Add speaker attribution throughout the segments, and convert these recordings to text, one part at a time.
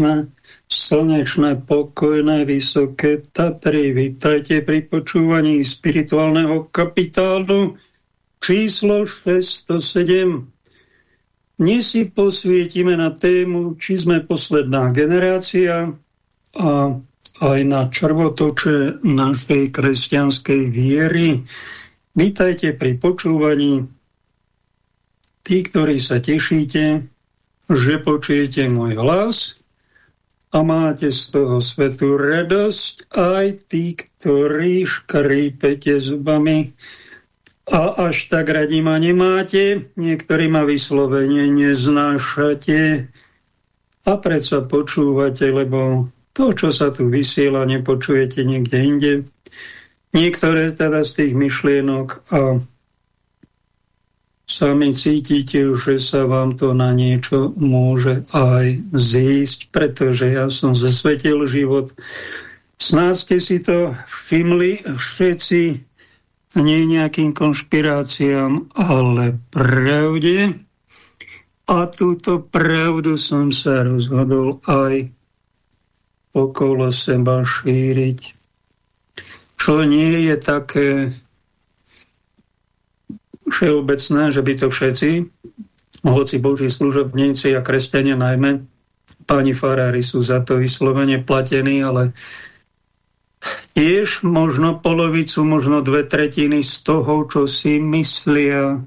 Speaker 1: krásne, slnečné, pokojné, vysoké Tatry. Vítajte pri počúvaní spirituálneho kapitálu číslo 607. Dnes si posvietime na tému, či sme posledná generácia a aj na črvotoče našej kresťanskej viery. Vítajte pri počúvaní Tí, ktorí sa tešíte, že počujete môj hlas a máte z toho svetú radosť, aj tí, ktorí škrípete zubami a až tak radi ma nemáte, niektorí ma vyslovene neznášate a predsa počúvate, lebo to, čo sa tu vysiela, nepočujete niekde inde. Niektoré teda z tých myšlienok a sami cítite, že sa vám to na niečo môže aj zísť, pretože ja som zesvetil život. Snáď ste si to všimli všetci, nie nejakým konšpiráciám, ale pravde. A túto pravdu som sa rozhodol aj okolo seba šíriť. Čo nie je také všeobecné, že by to všetci, hoci Boží služobníci a kresťania najmä, páni farári sú za to vyslovene platení, ale tiež možno polovicu, možno dve tretiny z toho, čo si myslia,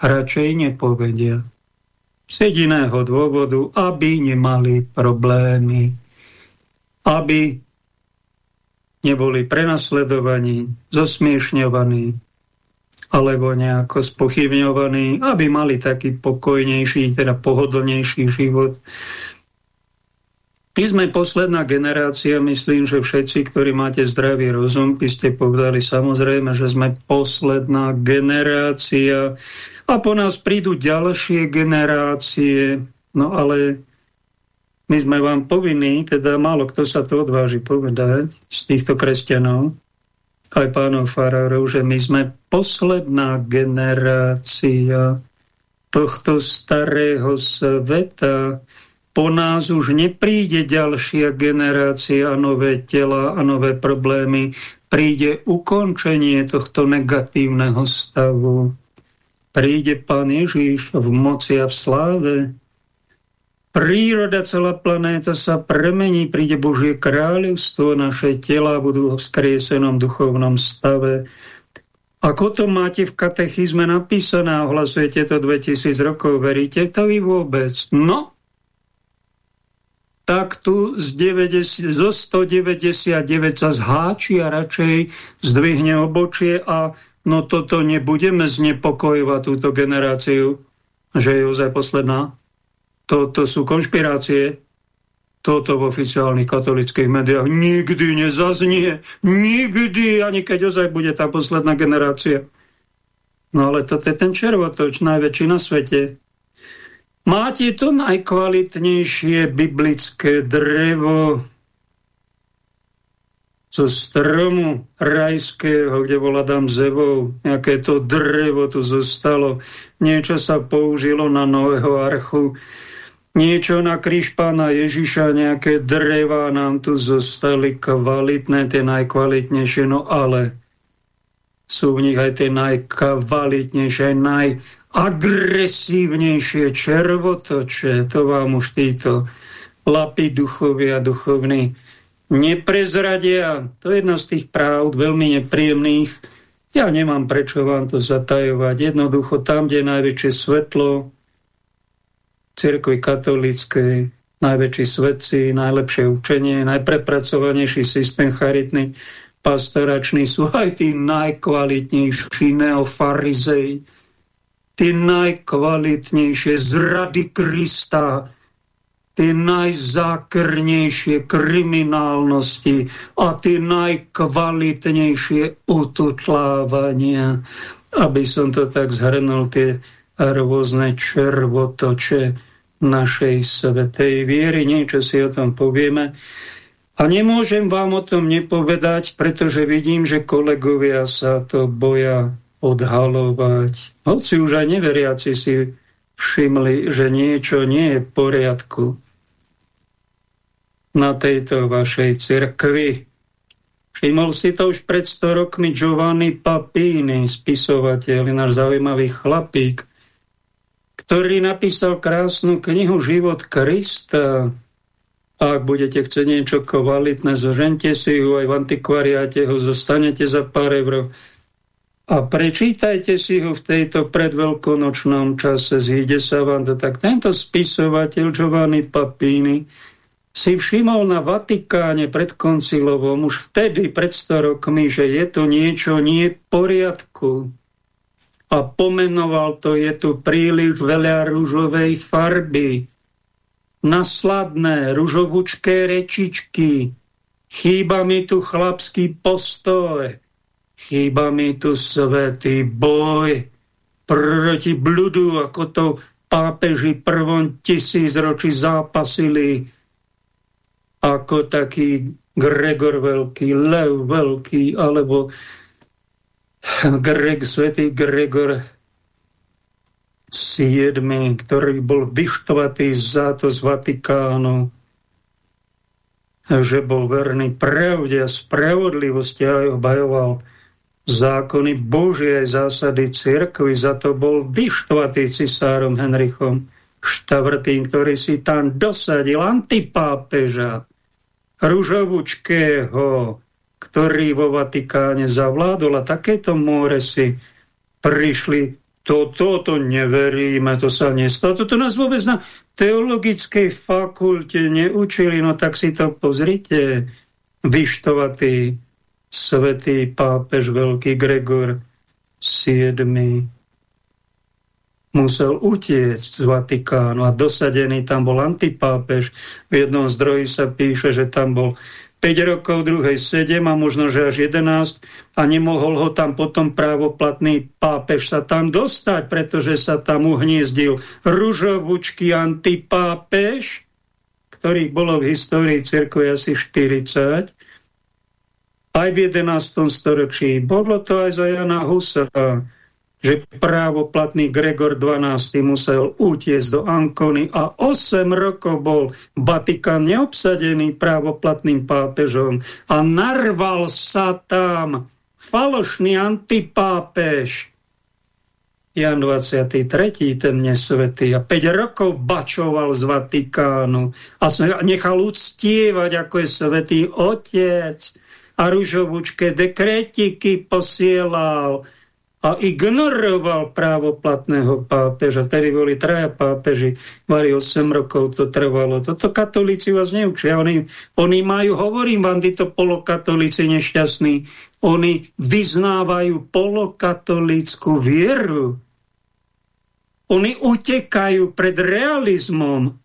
Speaker 1: radšej nepovedia. Z jediného dôvodu, aby nemali problémy, aby neboli prenasledovaní, zosmiešňovaní, alebo nejako spochybňovaní, aby mali taký pokojnejší, teda pohodlnejší život. My sme posledná generácia, myslím, že všetci, ktorí máte zdravý rozum, by ste povedali samozrejme, že sme posledná generácia a po nás prídu ďalšie generácie, no ale my sme vám povinní, teda málo kto sa to odváži povedať z týchto kresťanov, aj pánov farárov, že my sme posledná generácia tohto starého sveta. Po nás už nepríde ďalšia generácia a nové tela a nové problémy. Príde ukončenie tohto negatívneho stavu. Príde Pán Ježíš v moci a v sláve Príroda, celá planéta sa premení, príde Božie kráľovstvo, naše tela budú v skriesenom duchovnom stave. Ako to máte v katechizme napísané, ohlasujete to 2000 rokov, veríte to vy vôbec? No, tak tu z, 90, zo 199 sa zháči a radšej zdvihne obočie a no toto nebudeme znepokojovať túto generáciu, že je ozaj posledná. Toto sú konšpirácie. Toto v oficiálnych katolických médiách nikdy nezaznie. Nikdy, ani keď ozaj bude tá posledná generácia. No ale toto je ten červotoč, najväčší na svete. Máte to najkvalitnejšie biblické drevo zo stromu rajského, kde bol Adam Zevou, nejaké to drevo tu zostalo, niečo sa použilo na nového archu, niečo na kríž pána Ježiša, nejaké dreva nám tu zostali kvalitné, tie najkvalitnejšie, no ale sú v nich aj tie najkvalitnejšie, najagresívnejšie červotoče, to vám už títo lapy duchovia, duchovní neprezradia. To je jedna z tých práv, veľmi nepríjemných. Ja nemám prečo vám to zatajovať. Jednoducho tam, kde je najväčšie svetlo, cirkvi katolíckej, najväčší svetci, najlepšie učenie, najprepracovanejší systém charitný, pastorační sú aj tí najkvalitnejší neofarizei, tí najkvalitnejšie zrady Krista, tie najzákrnejšie kriminálnosti a tie najkvalitnejšie ututlávania. Aby som to tak zhrnul, tie rôzne červotoče našej svetej viery. Niečo si o tom povieme. A nemôžem vám o tom nepovedať, pretože vidím, že kolegovia sa to boja odhalovať. Hoci už aj neveriaci si všimli, že niečo nie je v poriadku na tejto vašej cirkvi. Všimol si to už pred 100 rokmi Giovanni Papini, spisovateľ, náš zaujímavý chlapík, ktorý napísal krásnu knihu Život Krista, ak budete chcieť niečo kvalitné, zožente si ju aj v antikvariáte, ho zostanete za pár eur a prečítajte si ho v tejto predveľkonočnom čase, zíde sa vám to tak. Tento spisovateľ Giovanni Papini si všimol na Vatikáne pred koncilovom už vtedy, pred 100 rokmi, že je to niečo nie v poriadku. A pomenoval to, je tu príliš veľa rúžovej farby. Nasladné ružovúčké rečičky, chýba mi tu chlapský postoj, chýba mi tu svetý boj. Proti bludu, ako to pápeži prvom tisíc ročí zápasili, ako taký Gregor Veľký, Lev Veľký, alebo Greg, svetý Gregor 7, ktorý bol vyštvatý za to z Vatikánu, že bol verný pravde a spravodlivosti a obhajoval zákony Božie zásady cirkvy, za to bol vyštvatý cisárom Henrichom IV, ktorý si tam dosadil antipápeža Ružovučkého, ktorý vo Vatikáne zavládol a takéto more si prišli toto to neveríme, to sa nestalo. Toto nás vôbec na teologickej fakulte neučili, no tak si to pozrite. Vyštovatý svetý pápež veľký Gregor VII musel utiecť z Vatikánu a dosadený tam bol antipápež. V jednom zdroji sa píše, že tam bol 5 rokov, druhej 7 a možno, že až 11 a nemohol ho tam potom právoplatný pápež sa tam dostať, pretože sa tam uhniezdil ružovučky antipápež, ktorých bolo v histórii cirkve asi 40, aj v 11. storočí. Bolo to aj za Jana Husa, že právoplatný Gregor XII musel utiecť do Ankony a 8 rokov bol Vatikán neobsadený právoplatným pápežom a narval sa tam falošný antipápež Jan 23. ten nesvetý a 5 rokov bačoval z Vatikánu a nechal uctievať, ako je svetý otec a ružovúčke dekretiky posielal a ignoroval právoplatného pápeža. Tedy boli traja pápeži, mali 8 rokov to trvalo. Toto katolíci vás neučia. Oni, oni majú, hovorím vám, títo polokatolíci nešťastní, oni vyznávajú polokatolícku vieru. Oni utekajú pred realizmom,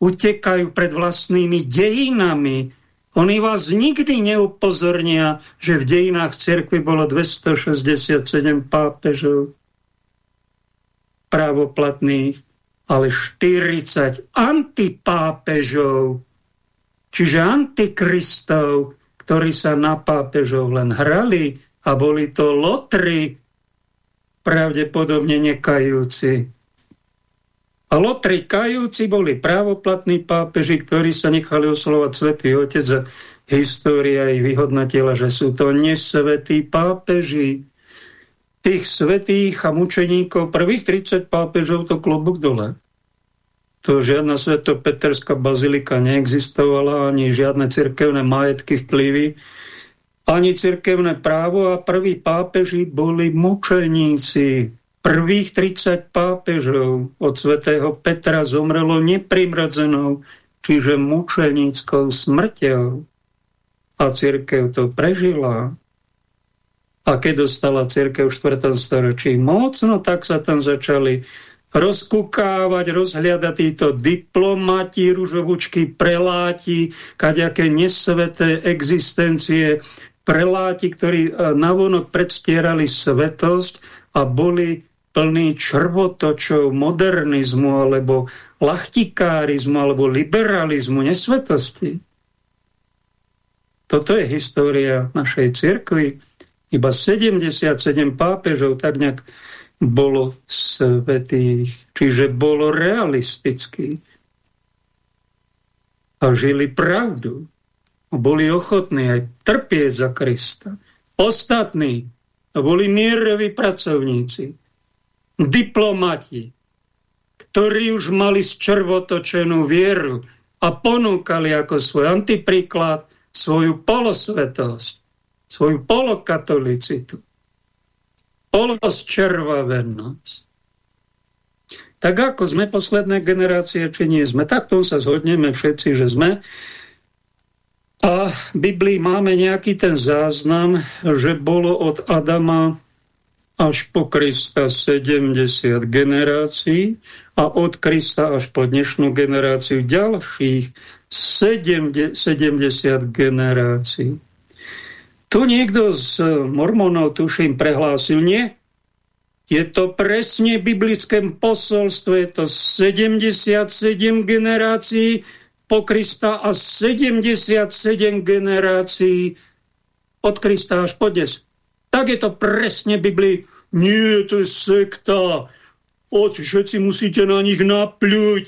Speaker 1: utekajú pred vlastnými dejinami, oni vás nikdy neupozornia, že v dejinách cerkvy bolo 267 pápežov právoplatných, ale 40 antipápežov, čiže antikristov, ktorí sa na pápežov len hrali a boli to lotry, pravdepodobne nekajúci. A lotri kajúci boli právoplatní pápeži, ktorí sa nechali oslovať svätý Otec a história ich vyhodnotila, že sú to nesvetí pápeži. Tých svetých a mučeníkov, prvých 30 pápežov to klobúk dole. To žiadna svetopeterská bazilika neexistovala, ani žiadne cirkevné majetky vplyvy, ani cirkevné právo a prví pápeži boli mučeníci. Prvých 30 pápežov od svätého Petra zomrelo neprimrodzenou, čiže mučenickou smrťou. A církev to prežila. A keď dostala církev v 4. storočí moc, no tak sa tam začali rozkukávať, rozhliadať títo diplomati, ružovučky, preláti, kaďaké nesveté existencie, preláti, ktorí eh, navonok predstierali svetosť a boli plný črvotočov modernizmu alebo lachtikárizmu alebo liberalizmu, nesvetosti. Toto je história našej cirkvi. Iba 77 pápežov tak nejak bolo svetých, čiže bolo realistických. A žili pravdu. A boli ochotní aj trpieť za Krista. Ostatní boli mieroví pracovníci diplomati, ktorí už mali zčervotočenú vieru a ponúkali ako svoj antipríklad svoju polosvetosť, svoju polokatolicitu, polosčervavenosť. Tak ako sme posledné generácie, či nie sme, tak tom sa zhodneme všetci, že sme. A v Biblii máme nejaký ten záznam, že bolo od Adama až po Krista 70 generácií a od Krista až po dnešnú generáciu ďalších 70, generácií. Tu niekto z mormonov, tuším, prehlásil, nie, je to presne biblické posolstvo, je to 77 generácií po Krista a 77 generácií od Krista až po dnes tak je to presne Biblii. Nie, to je sekta. Od, všetci musíte na nich napľuť.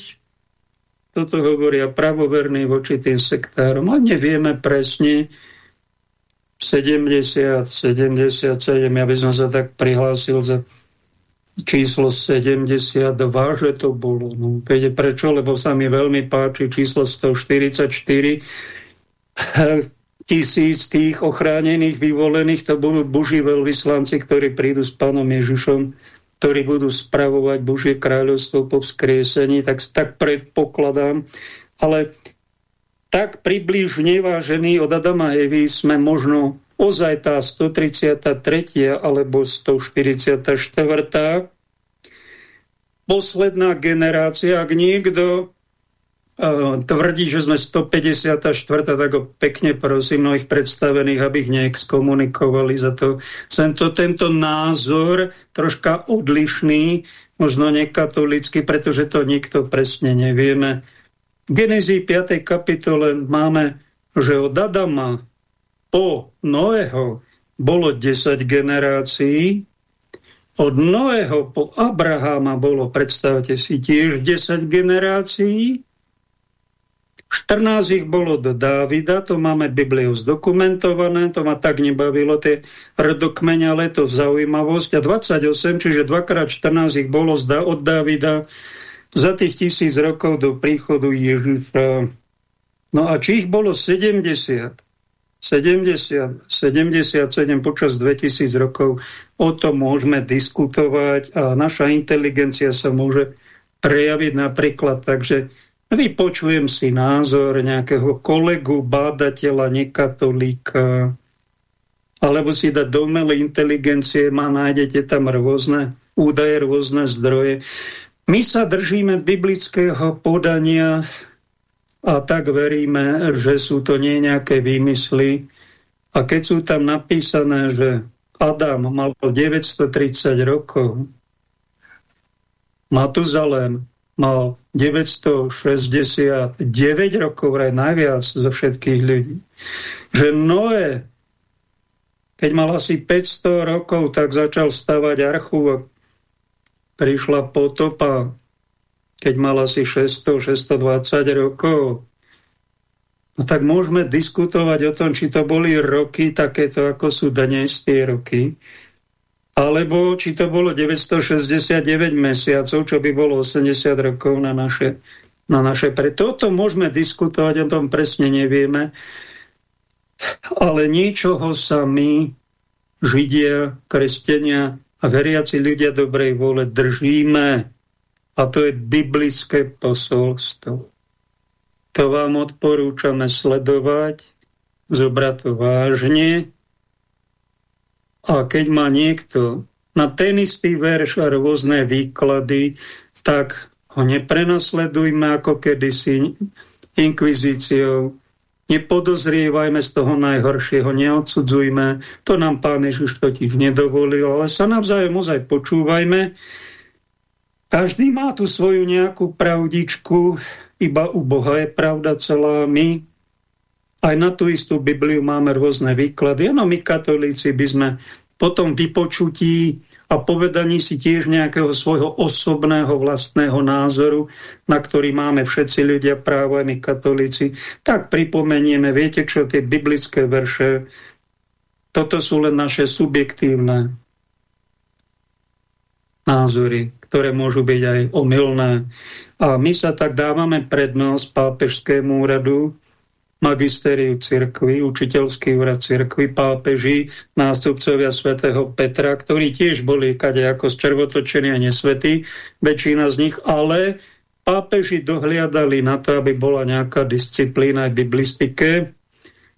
Speaker 1: Toto hovoria pravoverní voči tým sektárom. A nevieme presne. 70, 77, ja by som sa tak prihlásil za číslo 72, že to bolo. No, viete prečo? Lebo sa mi veľmi páči číslo 144 tisíc tých ochránených, vyvolených, to budú boží veľvyslanci, ktorí prídu s pánom Ježišom, ktorí budú spravovať Božie kráľovstvo po vzkriesení, tak, tak predpokladám. Ale tak približne, vážený od Adama Evy, sme možno ozaj tá 133. alebo 144. posledná generácia, ak niekto tvrdí, že sme 154. tak pekne prosím mnohých predstavených, aby ich neexkomunikovali za to. Sem to tento názor troška odlišný, možno nekatolický, pretože to nikto presne nevieme. V Genezii 5. kapitole máme, že od Adama po Noého bolo 10 generácií, od Noého po Abraháma bolo, predstavte si, tiež 10 generácií, 14 ich bolo do Dávida, to máme Bibliu zdokumentované, to ma tak nebavilo, tie rodokmeň, ale to zaujímavosť. A 28, čiže 2x14 ich bolo od Dávida za tých tisíc rokov do príchodu Ježiša. No a či ich bolo 70, 70, 77 počas 2000 rokov, o tom môžeme diskutovať a naša inteligencia sa môže prejaviť napríklad tak, že vypočujem si názor nejakého kolegu, bádateľa, nekatolíka, alebo si dať do inteligencie, má, nájdete tam rôzne údaje, rôzne zdroje. My sa držíme biblického podania a tak veríme, že sú to nie nejaké výmysly. A keď sú tam napísané, že Adam mal 930 rokov, Matuzalem mal 969 rokov, aj najviac zo všetkých ľudí. Že Noé, keď mal asi 500 rokov, tak začal stavať archu a prišla potopa keď mal asi 600-620 rokov. No tak môžeme diskutovať o tom, či to boli roky takéto, ako sú dnes tie roky, alebo či to bolo 969 mesiacov, čo by bolo 80 rokov na naše, na naše pre. Toto môžeme diskutovať, o tom presne nevieme, ale niečoho sa my, Židia, kresťania a veriaci ľudia dobrej vole držíme. A to je biblické posolstvo. To vám odporúčame sledovať, zobrať to vážne. A keď má niekto na ten istý verš a rôzne výklady, tak ho neprenasledujme ako kedysi inkvizíciou, nepodozrievajme z toho najhoršieho, neodsudzujme, to nám pán Ježiš totiž nedovolil, ale sa navzájom ozaj počúvajme, každý má tu svoju nejakú pravdičku, iba u Boha je pravda celá. My aj na tú istú Bibliu máme rôzne výklady. Ano, my katolíci by sme po tom vypočutí a povedaní si tiež nejakého svojho osobného vlastného názoru, na ktorý máme všetci ľudia právo, aj my katolíci, tak pripomenieme, viete čo, tie biblické verše, toto sú len naše subjektívne názory ktoré môžu byť aj omylné. A my sa tak dávame prednosť pápežskému úradu, magistériu cirkvy, učiteľský úrad cirkvy, pápeži, nástupcovia svätého Petra, ktorí tiež boli kade ako červotočení a nesvetí, väčšina z nich, ale pápeži dohliadali na to, aby bola nejaká disciplína aj biblistike,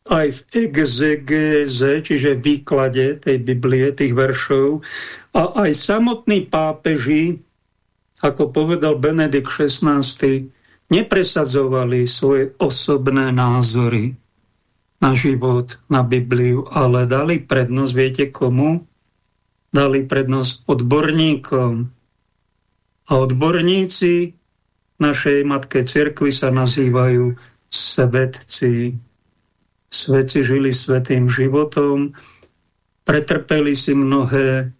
Speaker 1: aj v exegéze, čiže výklade tej Biblie, tých veršov, a aj samotní pápeži ako povedal Benedikt XVI, nepresadzovali svoje osobné názory na život, na Bibliu, ale dali prednosť, viete komu? Dali prednosť odborníkom. A odborníci našej matke cirkvi sa nazývajú svetci. Svetci žili svetým životom, pretrpeli si mnohé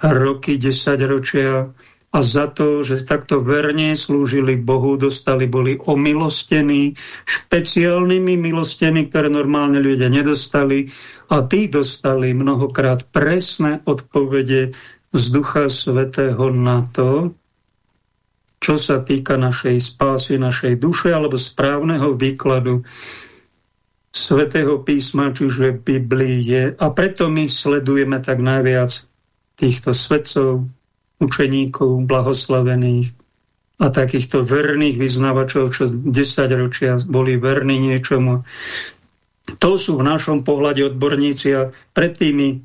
Speaker 1: roky, desaťročia, a za to, že takto verne slúžili Bohu, dostali, boli omilostení špeciálnymi milostemi, ktoré normálne ľudia nedostali a tí dostali mnohokrát presné odpovede z Ducha Svetého na to, čo sa týka našej spásy, našej duše alebo správneho výkladu Svetého písma, čiže Biblie. A preto my sledujeme tak najviac týchto svetcov, učeníkov blahoslavených a takýchto verných vyznavačov, čo 10 ročia boli verní niečomu. To sú v našom pohľade odborníci a pred tými,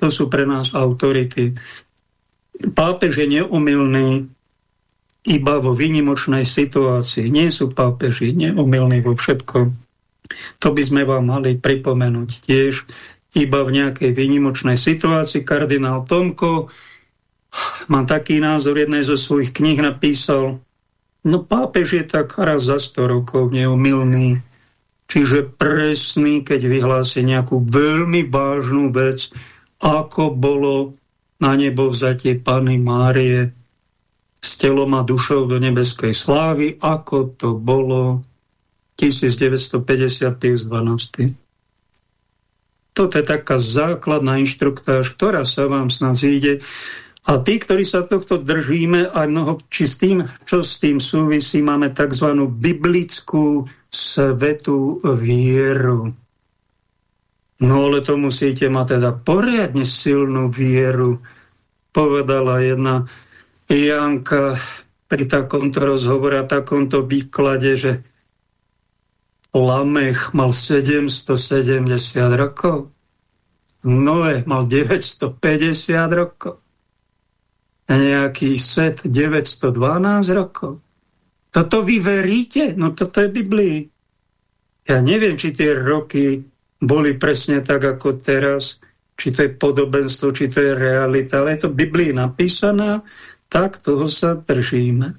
Speaker 1: to sú pre nás autority. Pápež je neumilný iba vo výnimočnej situácii. Nie sú pápeži neumilní vo všetkom. To by sme vám mali pripomenúť tiež iba v nejakej výnimočnej situácii. Kardinál Tomko Mám taký názor, jednej zo svojich kníh napísal, no pápež je tak raz za 100 rokov neumilný, čiže presný, keď vyhlási nejakú veľmi vážnu vec, ako bolo na nebo vzatie Pany Márie s telom a dušou do nebeskej slávy, ako to bolo 1950 plus 12. Toto je taká základná inštruktáž, ktorá sa vám snad zíde a tí, ktorí sa tohto držíme, aj mnoho, či s tým, čo s tým súvisí, máme tzv. biblickú svetú vieru. No ale to musíte mať teda poriadne silnú vieru, povedala jedna Janka pri takomto rozhovore a takomto výklade, že Lamech mal 770 rokov, Noé mal 950 rokov, nejaký Set 912 rokov. Toto vy veríte? No toto je Biblii. Ja neviem, či tie roky boli presne tak ako teraz, či to je podobenstvo, či to je realita, ale je to Biblii napísaná, tak toho sa držíme.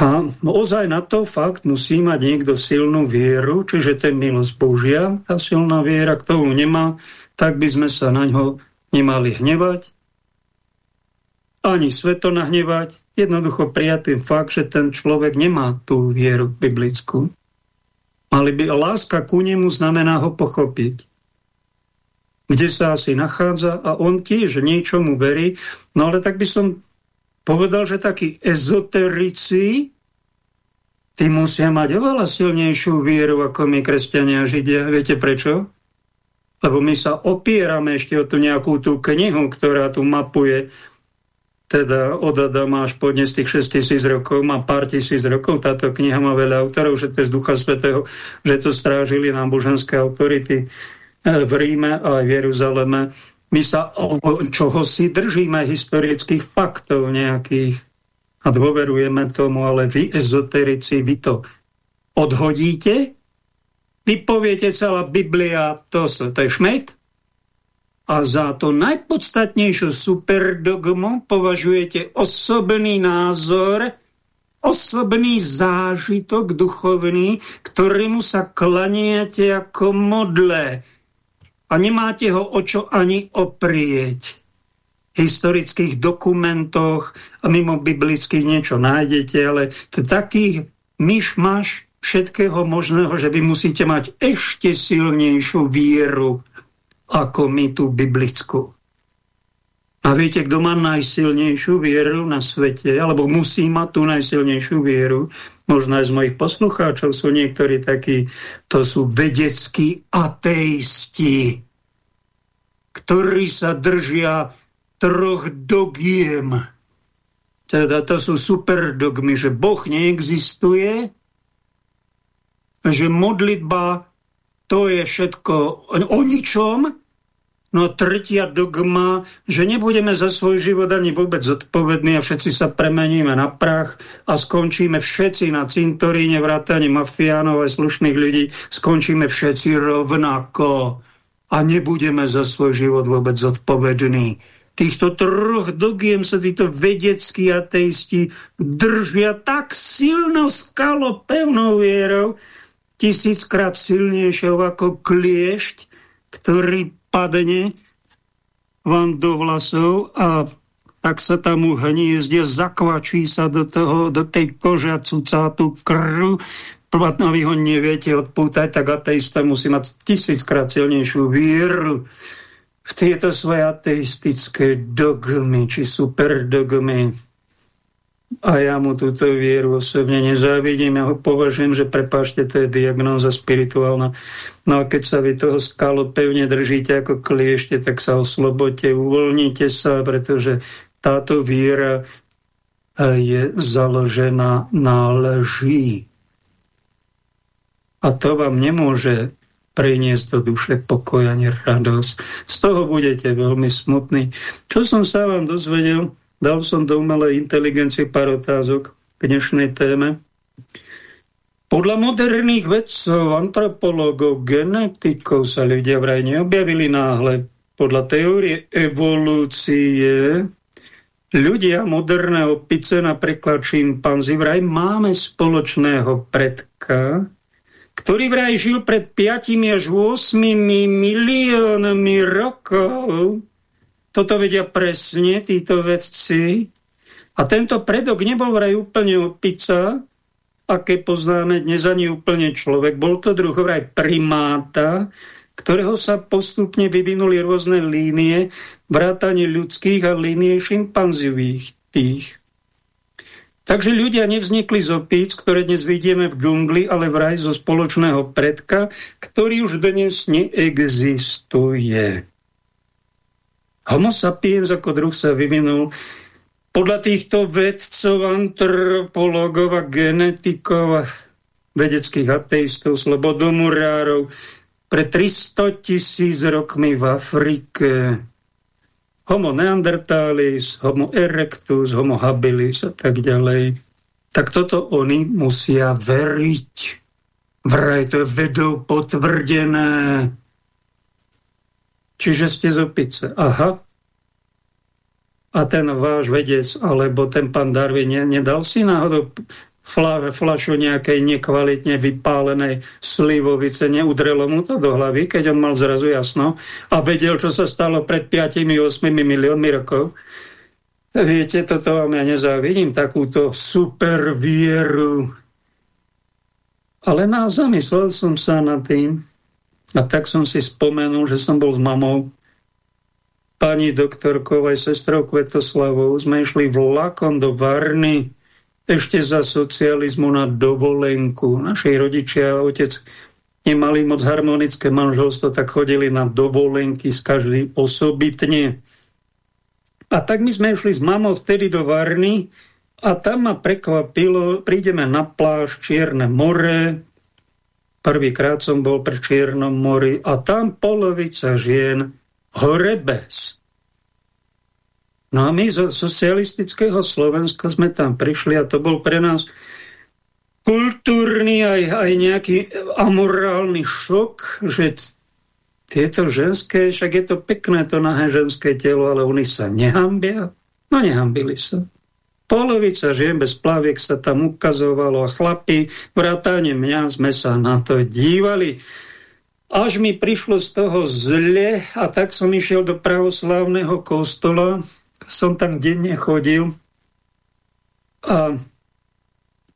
Speaker 1: A ozaj na to fakt musí mať niekto silnú vieru, čiže to je milosť Božia, tá silná viera, kto ju nemá, tak by sme sa na ňo nemali hnevať, ani sveto nahnevať, jednoducho prijatý fakt, že ten človek nemá tú vieru biblickú. Mali by láska ku nemu znamená ho pochopiť. Kde sa asi nachádza a on tiež niečomu verí. No ale tak by som povedal, že takí ezoterici, tí musia mať oveľa silnejšiu vieru ako my, kresťania a židia. Viete prečo? Lebo my sa opierame ešte o tú nejakú tú knihu, ktorá tu mapuje teda od Adama až po dnes tých 6 tisíc rokov, má pár tisíc rokov, táto kniha má veľa autorov, že to je z Ducha Svetého, že to strážili náboženské autority eh, v Ríme a aj v Jeruzaleme. My sa o čoho si držíme historických faktov nejakých? A dôverujeme tomu, ale vy ezoterici, vy to odhodíte, vy poviete celá Biblia, to, to je šmet, a za to najpodstatnejšiu superdogmu považujete osobný názor, osobný zážitok duchovný, ktorému sa klaniate ako modle a nemáte ho o čo ani oprieť. V historických dokumentoch a mimo biblických niečo nájdete, ale takých myšmaš všetkého možného, že vy musíte mať ešte silnejšiu vieru ako my tú biblickú. A viete, kto má najsilnejšiu vieru na svete, alebo musí mať tú najsilnejšiu vieru, možno aj z mojich poslucháčov sú niektorí takí, to sú vedeckí ateisti, ktorí sa držia troch dogiem. Teda to sú super dogmy, že Boh neexistuje, že modlitba to je všetko o ničom No tretia dogma, že nebudeme za svoj život ani vôbec zodpovední a všetci sa premeníme na prach a skončíme všetci na cintoríne vrátane mafiánov a slušných ľudí, skončíme všetci rovnako a nebudeme za svoj život vôbec zodpovední. Týchto troch dogiem sa títo vedeckí ateisti držia tak silno skalo pevnou vierou, tisíckrát silnejšou ako kliešť, ktorý padne vám do vlasov a tak sa tam uhnízde, zakvačí sa do, toho, do tej kože a cucá tú krv, a vy ho neviete odpútať, tak ateista musí mať tisíckrát silnejšiu vieru v tieto svoje ateistické dogmy, či super dogmy a ja mu túto vieru osobne nezávidím, ja ho považujem, že prepášte, to je diagnóza spirituálna. No a keď sa vy toho skalo pevne držíte ako kliešte, tak sa oslobodte, uvoľnite sa, pretože táto viera e, je založená na lží. A to vám nemôže priniesť do duše pokoj ani radosť. Z toho budete veľmi smutní. Čo som sa vám dozvedel, Dal som do umelej inteligencie pár otázok k dnešnej téme. Podľa moderných vedcov, antropológov, genetikov sa ľudia vraj neobjavili náhle. Podľa teórie evolúcie ľudia moderné opice, napríklad čimpanzi, vraj máme spoločného predka, ktorý vraj žil pred 5 až 8 miliónmi rokov toto vedia presne títo vedci. A tento predok nebol vraj úplne opica, aké poznáme dnes ani úplne človek. Bol to druh vraj primáta, ktorého sa postupne vyvinuli rôzne línie, vrátanie ľudských a línie šimpanziových tých. Takže ľudia nevznikli z opíc, ktoré dnes vidíme v džungli, ale vraj zo spoločného predka, ktorý už dnes neexistuje. Homo sapiens ako druh sa vyvinul podľa týchto vedcov, antropologov a genetikov a vedeckých ateistov, slobodomurárov pre 300 tisíc rokmi v Afrike homo neandertalis, homo erectus, homo habilis a tak ďalej, tak toto oni musia veriť. Vraj to je vedou potvrdené. Čiže ste z opice. Aha. A ten váš vedec, alebo ten pán Darwin, nedal si náhodou fla, flašu nejakej nekvalitne vypálenej slivovice, neudrelo mu to do hlavy, keď on mal zrazu jasno a vedel, čo sa stalo pred 5-8 miliónmi rokov. Viete, toto vám ja nezávidím, takúto super vieru. Ale na, zamyslel som sa nad tým a tak som si spomenul, že som bol s mamou pani doktorkou aj sestrou Kvetoslavou. Sme išli vlakom do Varny ešte za socializmu na dovolenku. Naši rodičia a otec nemali moc harmonické manželstvo, tak chodili na dovolenky z každý osobitne. A tak my sme išli s mamou vtedy do Varny a tam ma prekvapilo, prídeme na pláž Čierne more, prvýkrát som bol pri Čiernom mori a tam polovica žien hore bez. No a my zo socialistického Slovenska sme tam prišli a to bol pre nás kultúrny aj, aj nejaký amorálny šok, že tieto ženské, však je to pekné to nahé ženské telo, ale oni sa nehambia. No nehambili sa. Polovica žien bez plaviek sa tam ukazovalo a chlapi, vrátane mňa, sme sa na to dívali. Až mi prišlo z toho zle a tak som išiel do pravoslavného kostola som tam denne chodil a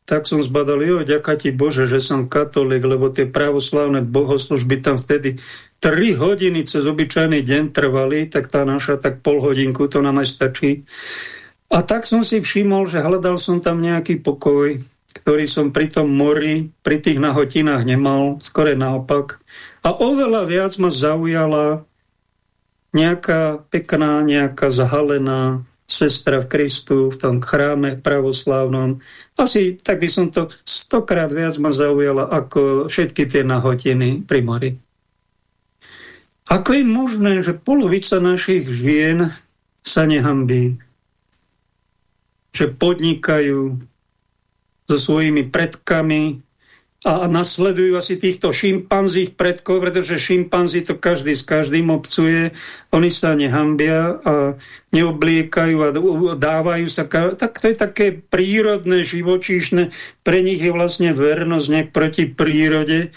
Speaker 1: tak som zbadal, jo, ďaká ti Bože, že som katolík, lebo tie pravoslavné bohoslužby tam vtedy 3 hodiny cez obyčajný deň trvali, tak tá naša tak pol hodinku, to nám aj stačí. A tak som si všimol, že hľadal som tam nejaký pokoj, ktorý som pri tom mori, pri tých nahotinách nemal, skore naopak. A oveľa viac ma zaujala nejaká pekná, nejaká zahalená sestra v Kristu v tom chráme pravoslávnom. Asi tak by som to stokrát viac ma zaujala ako všetky tie nahotiny pri mori. Ako je možné, že polovica našich žien sa nehambí, že podnikajú so svojimi predkami, a nasledujú asi týchto šimpanzích predkov, pretože šimpanzi to každý s každým obcuje, oni sa nehambia a neobliekajú a dávajú sa, tak to je také prírodné, živočíšne, pre nich je vlastne vernosť nejak proti prírode.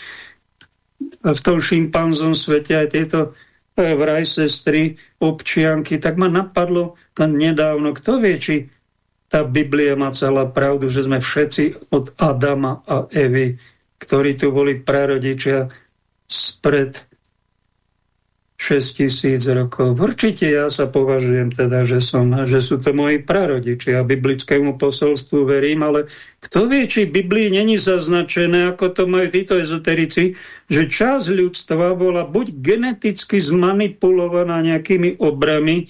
Speaker 1: A v tom šimpanzom svete aj tieto e, vraj sestry, občianky, tak ma napadlo len nedávno, kto vie, či tá Biblia má celá pravdu, že sme všetci od Adama a Evy ktorí tu boli prarodičia spred 6 tisíc rokov. Určite ja sa považujem teda, že, som, že sú to moji prarodičia. Biblickému posolstvu verím, ale kto vie, či Biblii není zaznačené, ako to majú títo ezoterici, že časť ľudstva bola buď geneticky zmanipulovaná nejakými obrami,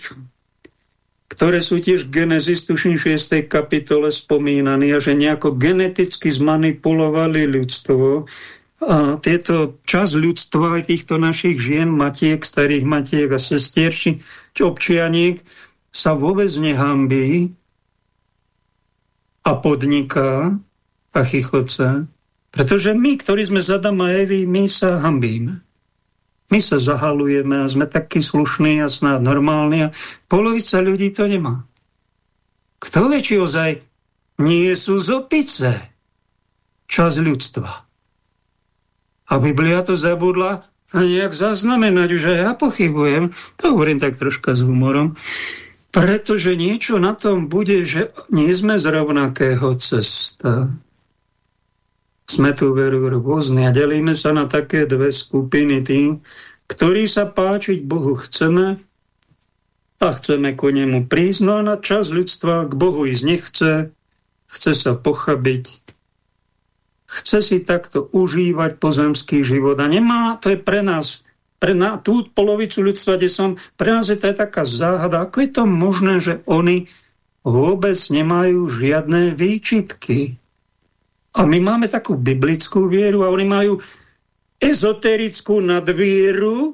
Speaker 1: ktoré sú tiež Genesis, tuším 6. kapitole spomínaní, a že nejako geneticky zmanipulovali ľudstvo. A tieto čas ľudstva, aj týchto našich žien, matiek, starých matiek a sestier, či občianiek, sa vôbec nehambí a podniká a chichoce, pretože my, ktorí sme z Adama Evy, my sa hambíme. My sa zahalujeme a sme takí slušní a snáď normálni a polovica ľudí to nemá. Kto vie, či ozaj nie sú z opice čas ľudstva. A Biblia to zabudla nejak zaznamenať, už aj ja pochybujem, to hovorím tak troška s humorom, pretože niečo na tom bude, že nie sme z rovnakého cesta sme tu veru rôzni a delíme sa na také dve skupiny tým, ktorí sa páčiť Bohu chceme a chceme ku nemu prísť, no a na čas ľudstva k Bohu ísť nechce chce sa pochabiť, chce si takto užívať pozemský život a nemá, to je pre nás, pre na, tú polovicu ľudstva, kde som, pre nás je to je taká záhada, ako je to možné, že oni vôbec nemajú žiadne výčitky. A my máme takú biblickú vieru a oni majú ezoterickú nadvieru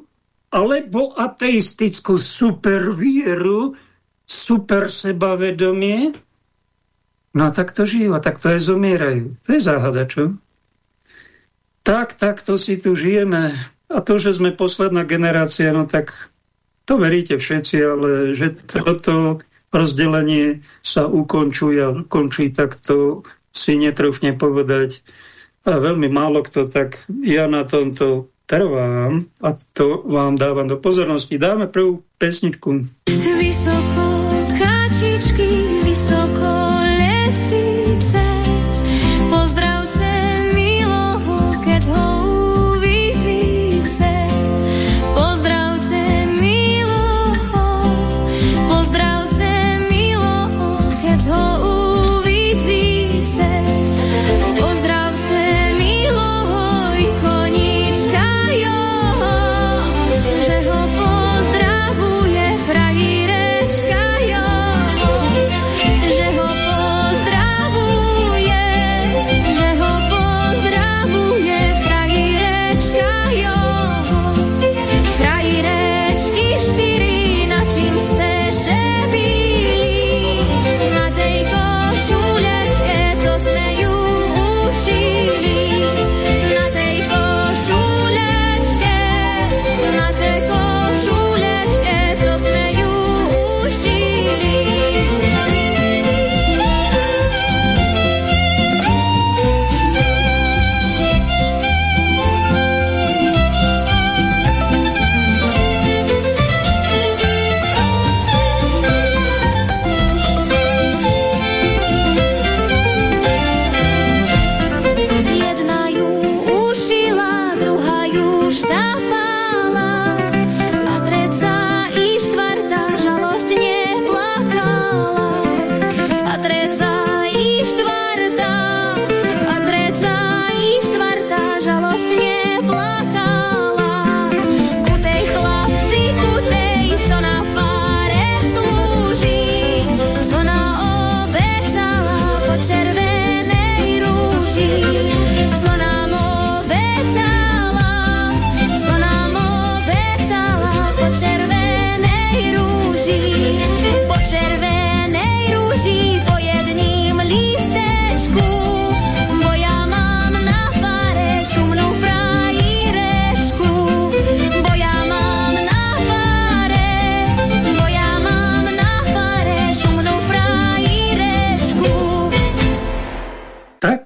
Speaker 1: alebo ateistickú supervieru, super sebavedomie. No a tak to žijú, a tak to aj zomierajú. To je záhada, čo? Tak, takto si tu žijeme. A to, že sme posledná generácia, no tak to veríte všetci, ale že toto rozdelenie sa ukončuje a končí, tak to si netrúfne povedať. A veľmi málo kto, tak ja na tomto trvám a to vám dávam do pozornosti. Dáme prvú pesničku. Vysoko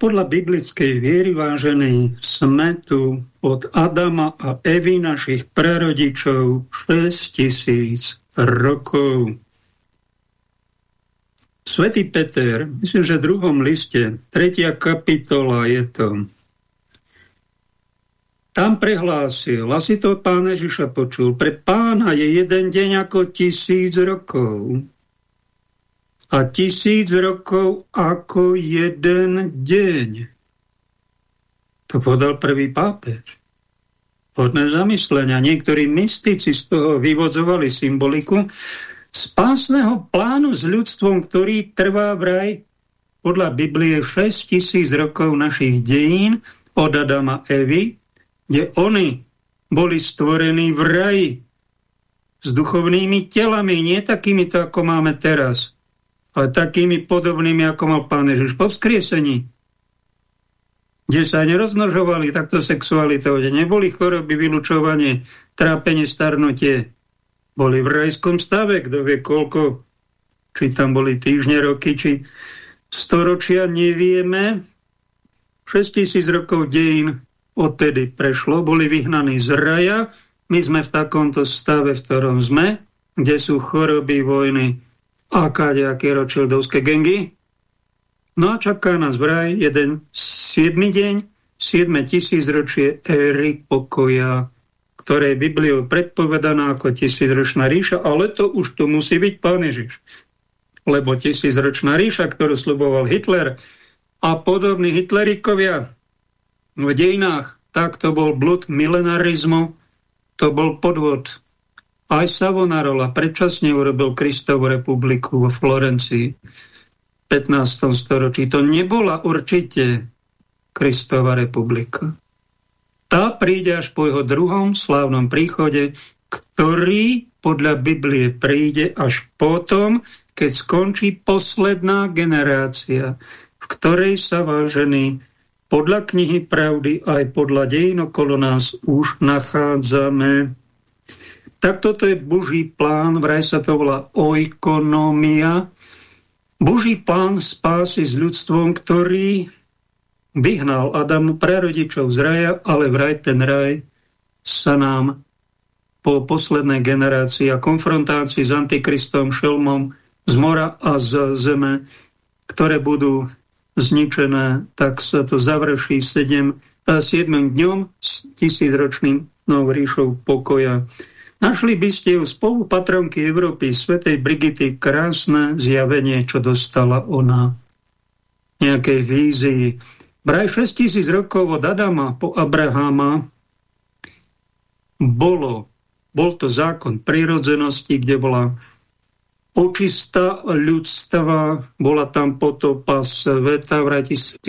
Speaker 1: podľa biblickej viery, vážení, sme tu od Adama a Evy, našich prarodičov, 6 tisíc rokov. Svetý Peter, myslím, že v druhom liste, tretia kapitola je to, tam prehlásil, asi to pán Ježiša počul, pre pána je jeden deň ako tisíc rokov a tisíc rokov ako jeden deň. To povedal prvý pápež. Hodné zamyslenia. Niektorí mystici z toho vyvodzovali symboliku spásneho plánu s ľudstvom, ktorý trvá vraj podľa Biblie 6 tisíc rokov našich dejín od Adama Evy, kde oni boli stvorení v raji s duchovnými telami, nie takýmito, ako máme teraz ale takými podobnými, ako mal pán Ježiš po vzkriesení. Kde sa nerozmnožovali takto sexualitou, kde neboli choroby, vylúčovanie, trápenie, starnutie. Boli v rajskom stave, kto vie koľko, či tam boli týždne, roky, či storočia, nevieme. 6 tisíc rokov dejín odtedy prešlo, boli vyhnaní z raja, my sme v takomto stave, v ktorom sme, kde sú choroby, vojny, a kadejaké ročildovské gengy. No a čaká nás vraj jeden 7. deň, 7 tisícročie éry pokoja, ktoré je Bibliou predpovedaná ako tisícročná ríša, ale to už tu musí byť Pán Ježiš. lebo tisícročná ríša, ktorú sluboval Hitler a podobní Hitlerikovia v dejinách, tak to bol blud milenarizmu, to bol podvod. Aj Savonarola predčasne urobil Kristovu republiku vo Florencii v 15. storočí. To nebola určite Kristova republika. Tá príde až po jeho druhom slávnom príchode, ktorý podľa Biblie príde až potom, keď skončí posledná generácia, v ktorej sa vážený podľa knihy pravdy aj podľa dejín okolo nás už nachádzame. Tak toto je Boží plán, vraj sa to volá oikonomia. Boží plán spásy s ľudstvom, ktorý vyhnal Adamu prarodičov z raja, ale vraj ten raj sa nám po poslednej generácii a konfrontácii s Antikristom, šelmom z mora a z zeme, ktoré budú zničené, tak sa to završí 7, 7 dňom s tisícročným novou ríšou pokoja. Našli by ste u spolupatronky Európy, svätej Brigity, krásne zjavenie, čo dostala ona nejakej vízii. Braj 6000 rokov od Adama po Abrahama bolo, bol to zákon prírodzenosti, kde bola očista ľudstva, bola tam potopa sveta v 1600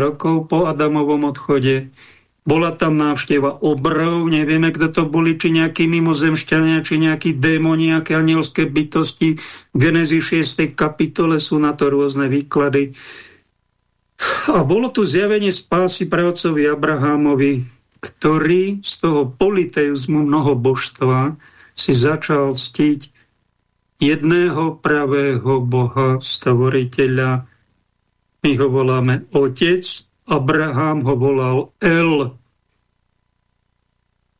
Speaker 1: rokov po Adamovom odchode, bola tam návšteva obrov, nevieme, kto to boli, či nejakí mimozemšťania, či nejakí démoni, nejaké anielské bytosti. V Genezi 6. kapitole sú na to rôzne výklady. A bolo tu zjavenie spásy pravcovi Abrahamovi, ktorý z toho politeizmu božstva si začal ctiť jedného pravého Boha, stvoriteľa. My ho voláme Otec, Abraham ho volal El.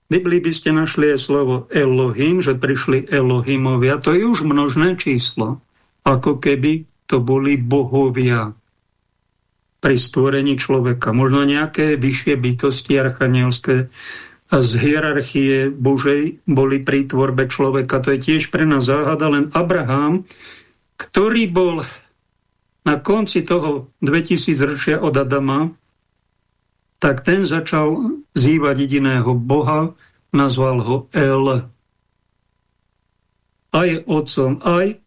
Speaker 1: V Biblii by ste našli aj slovo Elohim, že prišli Elohimovia. To je už množné číslo, ako keby to boli bohovia pri stvorení človeka. Možno nejaké vyššie bytosti archanielské z hierarchie Božej boli pri tvorbe človeka. To je tiež pre nás záhada, len Abraham, ktorý bol na konci toho 2000 ročia od Adama, tak ten začal zývať jediného Boha, nazval ho El. A je otcom aj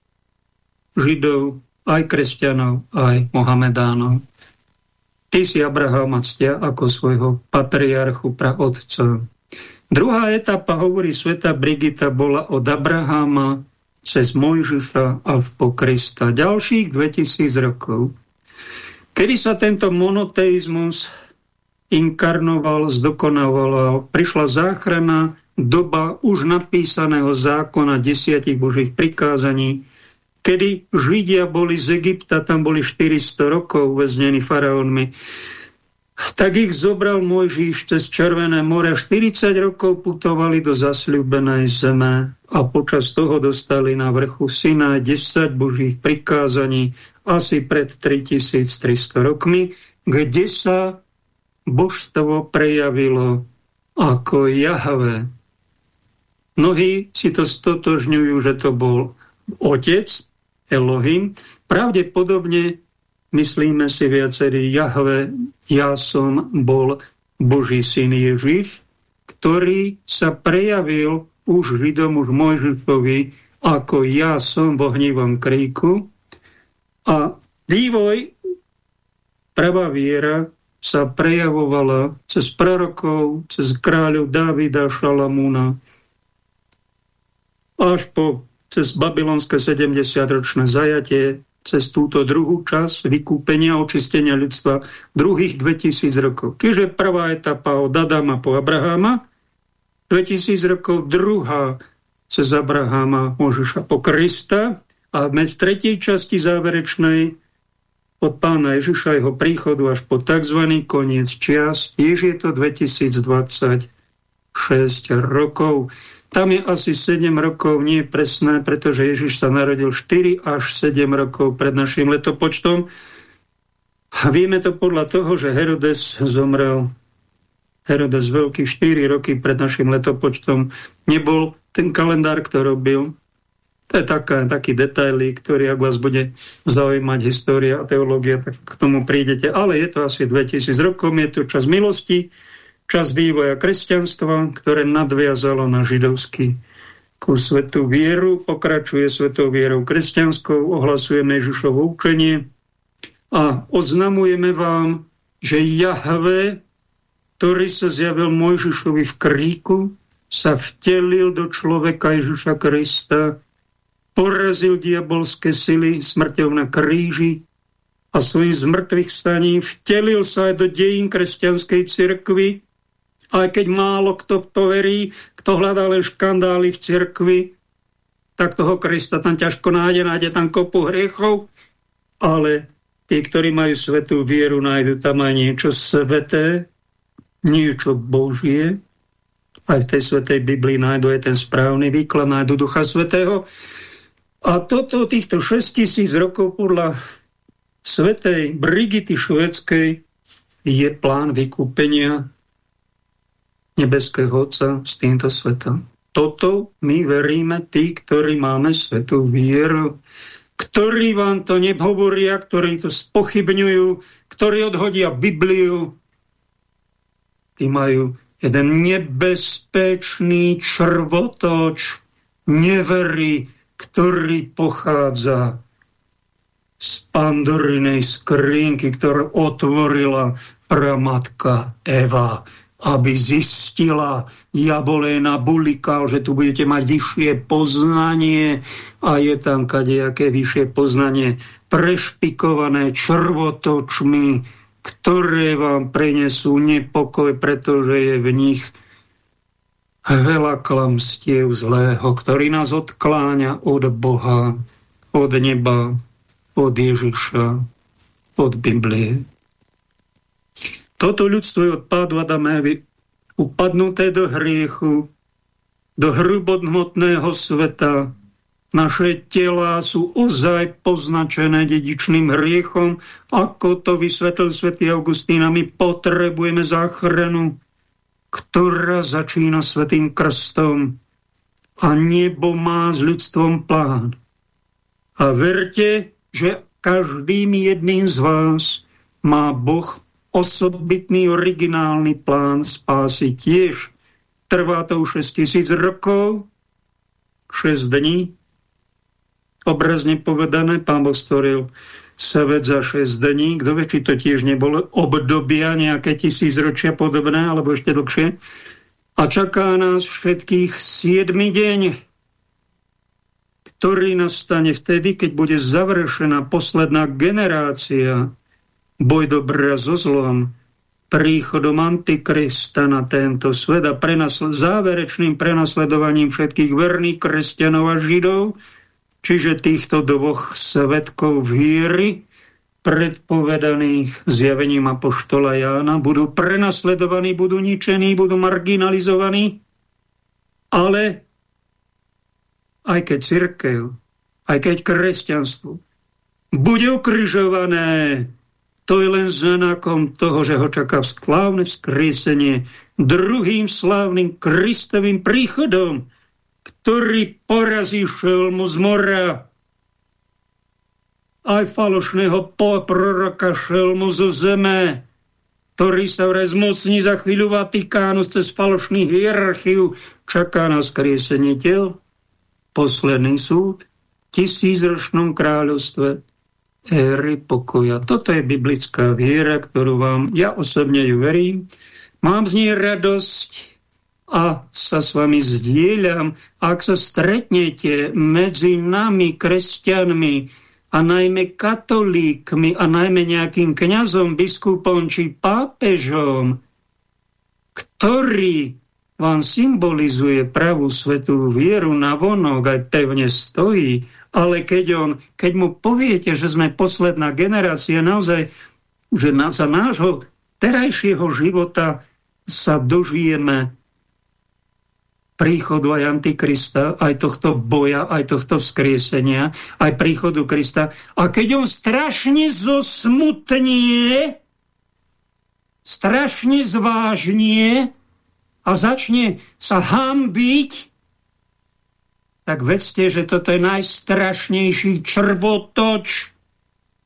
Speaker 1: Židov, aj kresťanov, aj Mohamedánov. Ty si Abrahama ctia ako svojho patriarchu, praotca. Druhá etapa, hovorí sveta Brigita, bola od Abrahama cez Mojžiša až po Krista. Ďalších 2000 rokov. Kedy sa tento monoteizmus inkarnoval, zdokonaloval, prišla záchrana doba už napísaného zákona desiatich božích prikázaní, kedy Židia boli z Egypta, tam boli 400 rokov uväznení faraónmi, tak ich zobral Mojžiš cez Červené more. 40 rokov putovali do zasľúbenej zeme a počas toho dostali na vrchu syna 10 božích prikázaní asi pred 3300 rokmi, kde sa božstvo prejavilo ako Jahve. Mnohí si to stotožňujú, že to bol otec, Elohim. Pravdepodobne myslíme si viacerí Jahve, ja som bol Boží syn Ježiš, ktorý sa prejavil už Židom, už Mojžišovi, ako ja som v ohnivom kríku. A vývoj, pravá viera sa prejavovala cez prorokov, cez kráľov Dávida, Šalamúna, až po cez babylonské 70-ročné zajatie, cez túto druhú časť vykúpenia, očistenia ľudstva druhých 2000 rokov. Čiže prvá etapa od Adama po Abraháma, 2000 rokov, druhá cez Abraháma Možiša po Krista a v tretej časti záverečnej od pána Ježiša jeho príchodu až po tzv. koniec čias, tiež je to 2026 rokov. Tam je asi 7 rokov, nie presné, pretože Ježiš sa narodil 4 až 7 rokov pred našim letopočtom. A vieme to podľa toho, že Herodes zomrel. Herodes veľký 4 roky pred našim letopočtom. Nebol ten kalendár, kto robil To je taká, taký detaily, ktorý, ak vás bude zaujímať história a teológia, tak k tomu prídete. Ale je to asi 2000 rokov, je to čas milosti, čas vývoja kresťanstva, ktoré nadviazalo na židovský ku svetú vieru, pokračuje svetou vierou kresťanskou, ohlasujeme Ježišovo učenie a oznamujeme vám, že Jahve, ktorý sa zjavil Mojžišovi v kríku, sa vtelil do človeka Ježiša Krista porazil diabolské sily smrťou na kríži a svojim zmrtvých vstaním vtelil sa aj do dejín kresťanskej cirkvy, aj keď málo kto v to verí, kto hľadá len škandály v cirkvi, tak toho Krista tam ťažko nájde, nájde tam kopu hriechov, ale tí, ktorí majú svetú vieru, nájdu tam aj niečo sveté, niečo Božie, aj v tej svetej Biblii nájdu aj ten správny výklad, nájdu Ducha Svetého, a toto, týchto 6 tisíc rokov podľa svetej Brigity Švedskej je plán vykúpenia nebeského Otca s týmto svetom. Toto my veríme, tí, ktorí máme svetú vieru, ktorí vám to nehovoria, ktorí to spochybňujú, ktorí odhodia Bibliu, tí majú jeden nebezpečný črvotoč, neverí, ktorý pochádza z pandorinej skrinky, ktorú otvorila pramatka Eva, aby zistila diaboléna bulika, že tu budete mať vyššie poznanie. A je tam kadejaké vyššie poznanie. Prešpikované črvotočmi, ktoré vám prenesú nepokoj, pretože je v nich veľa klamstiev zlého, ktorý nás odkláňa od Boha, od neba, od Ježiša, od Biblie. Toto ľudstvo je od Adamévy upadnuté do hriechu, do hrubodnotného sveta. Naše tela sú ozaj poznačené dedičným hriechom, ako to vysvetlil svätý Augustín, a my potrebujeme záchranu ktorá začína svetým krstom a nebo má s ľudstvom plán. A verte, že každým jedným z vás má Boh osobitný originálny plán spásy tiež. Trvá to už 6 tisíc rokov, 6 dní. Obrazne povedané, pán Boh stvoril svet za 6 dní. Kto vie, či to tiež nebolo obdobia nejaké tisícročia podobné, alebo ešte dlhšie. A čaká nás všetkých 7 deň, ktorý nastane vtedy, keď bude završená posledná generácia boj dobrá so zlom, príchodom Antikrista na tento svet a prenasl- záverečným prenasledovaním všetkých verných kresťanov a židov, čiže týchto dvoch svetkov viery, predpovedaných zjavením Apoštola Jána, budú prenasledovaní, budú ničení, budú marginalizovaní, ale aj keď církev, aj keď kresťanstvo bude ukrižované, to je len znakom toho, že ho čaká slávne vzkriesenie druhým slávnym Kristovým príchodom, ktorý porazí šelmu z mora, aj falošného proroka šelmu zo zeme, ktorý sa vraj zmocní za chvíľu Vatikánu cez falošný hierarchiu, čaká na skriesenie tel, posledný súd, tisícročnom kráľovstve, éry pokoja. Toto je biblická viera, ktorú vám, ja osobne ju verím, mám z nej radosť, a sa s vami zdieľam, ak sa stretnete medzi nami, kresťanmi, a najmä katolíkmi, a najmä nejakým kňazom, biskupom či pápežom, ktorý vám symbolizuje pravú svetú vieru na vonok, aj pevne stojí, ale keď, on, keď mu poviete, že sme posledná generácia, naozaj, že na, za nášho terajšieho života sa dožijeme príchodu aj Antikrista, aj tohto boja, aj tohto vzkriesenia, aj príchodu Krista. A keď on strašne zosmutnie, strašne zvážnie a začne sa hambiť, tak vedzte, že toto je najstrašnejší črvotoč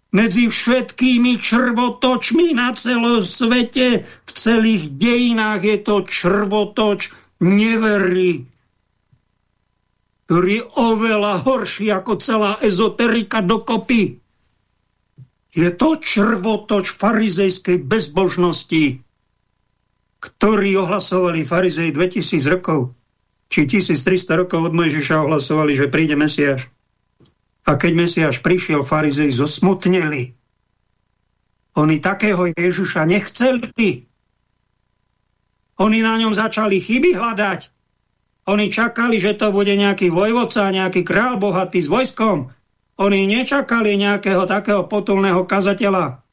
Speaker 1: medzi všetkými črvotočmi na celom svete. V celých dejinách je to črvotoč neverí, ktorý je oveľa horší ako celá ezoterika dokopy. Je to črvotoč farizejskej bezbožnosti, ktorí ohlasovali farizej 2000 rokov, či 1300 rokov od Mojžiša ohlasovali, že príde Mesiáš. A keď Mesiáš prišiel, farizej zosmutnili. Oni takého Ježiša nechceli. Oni na ňom začali chyby hľadať. Oni čakali, že to bude nejaký vojvodca, nejaký král bohatý s vojskom. Oni nečakali nejakého takého potulného kazateľa,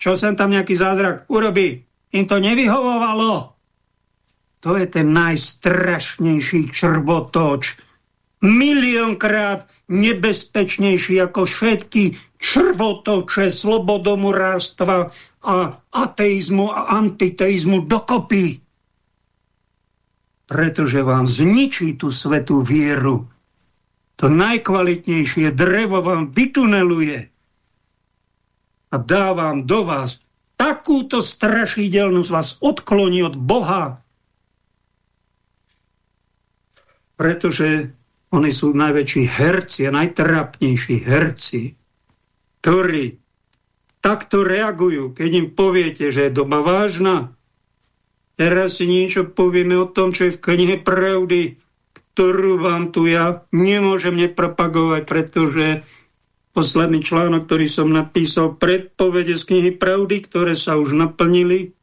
Speaker 1: čo sem tam nejaký zázrak urobí. Im to nevyhovovalo. To je ten najstrašnejší črvotoč. Miliónkrát nebezpečnejší ako všetky črvotoče slobodomurárstva a ateizmu a antiteizmu dokopy. Pretože vám zničí tú svetú vieru to najkvalitnejšie drevo vám vytuneluje a dá vám do vás takúto strašidelnosť, vás odkloní od Boha, pretože oni sú najväčší herci a najtrapnejší herci, ktorí takto reagujú, keď im poviete, že je doba vážna. Teraz si niečo povieme o tom, čo je v knihe pravdy, ktorú vám tu ja nemôžem nepropagovať, pretože posledný článok, ktorý som napísal, predpovede z knihy Pravdy, ktoré sa už naplnili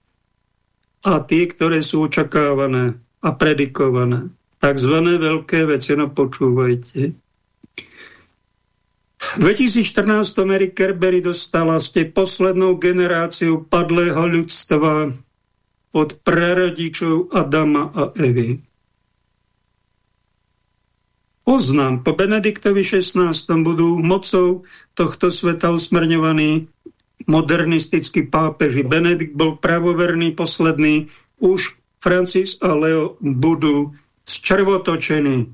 Speaker 1: a tie, ktoré sú očakávané a predikované. Takzvané veľké veci, no počúvajte. V 2014 Mary Kerbery dostala ste poslednou generáciu padlého ľudstva od prarodičov Adama a Evy. Oznám, po Benediktovi 16. budú mocou tohto sveta usmrňovaní modernistickí pápeži. Benedikt bol pravoverný, posledný, už Francis a Leo budú zčervotočení.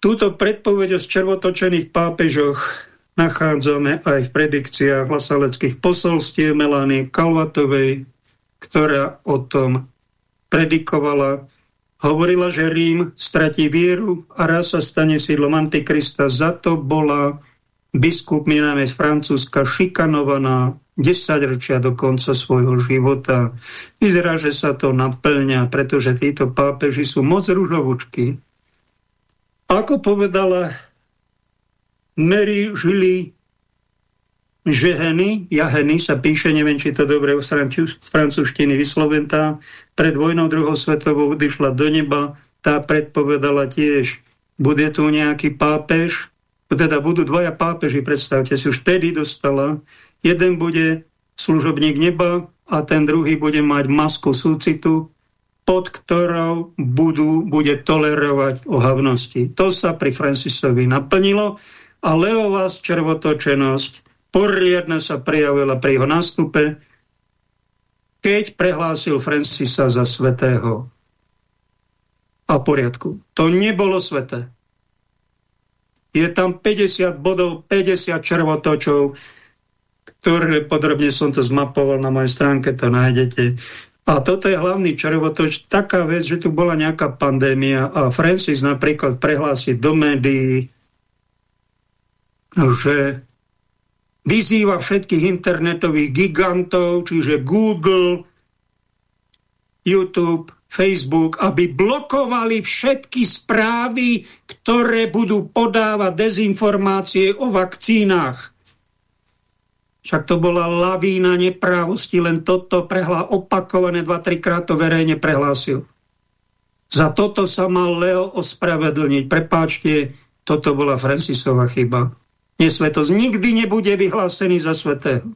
Speaker 1: Túto predpoveď o zčervotočených pápežoch nachádzame aj v predikciách vlasaleckých posolstiev Melánie Kalvatovej, ktorá o tom predikovala Hovorila, že Rím stratí vieru a raz sa stane sídlom Antikrista. Za to bola biskupmi najmä z Francúzska šikanovaná 10 ročia do konca svojho života. Vyzerá, že sa to naplňa, pretože títo pápeži sú moc ružovúčky. Ako povedala Mary žili žeheny, jaheny sa píše, neviem, či to dobre z francúzštiny vysloventá, pred vojnou druhou svetovou odišla do neba, tá predpovedala tiež, bude tu nejaký pápež, teda budú dvaja pápeži, predstavte si, už tedy dostala, jeden bude služobník neba a ten druhý bude mať masku súcitu, pod ktorou budú, bude tolerovať ohavnosti. To sa pri Francisovi naplnilo a Leová červotočenosť poriadne sa prijavila pri jeho nástupe, keď prehlásil Francisa za svetého. A poriadku. To nebolo sveté. Je tam 50 bodov, 50 červotočov, ktoré podrobne som to zmapoval na mojej stránke, to nájdete. A toto je hlavný červotoč, taká vec, že tu bola nejaká pandémia a Francis napríklad prehlási do médií, že vyzýva všetkých internetových gigantov, čiže Google, YouTube, Facebook, aby blokovali všetky správy, ktoré budú podávať dezinformácie o vakcínach. Však to bola lavína neprávosti, len toto prehlá opakované 2-3 krát to verejne prehlásil. Za toto sa mal Leo ospravedlniť. Prepáčte, toto bola Francisova chyba nesvetosť nikdy nebude vyhlásený za svetého.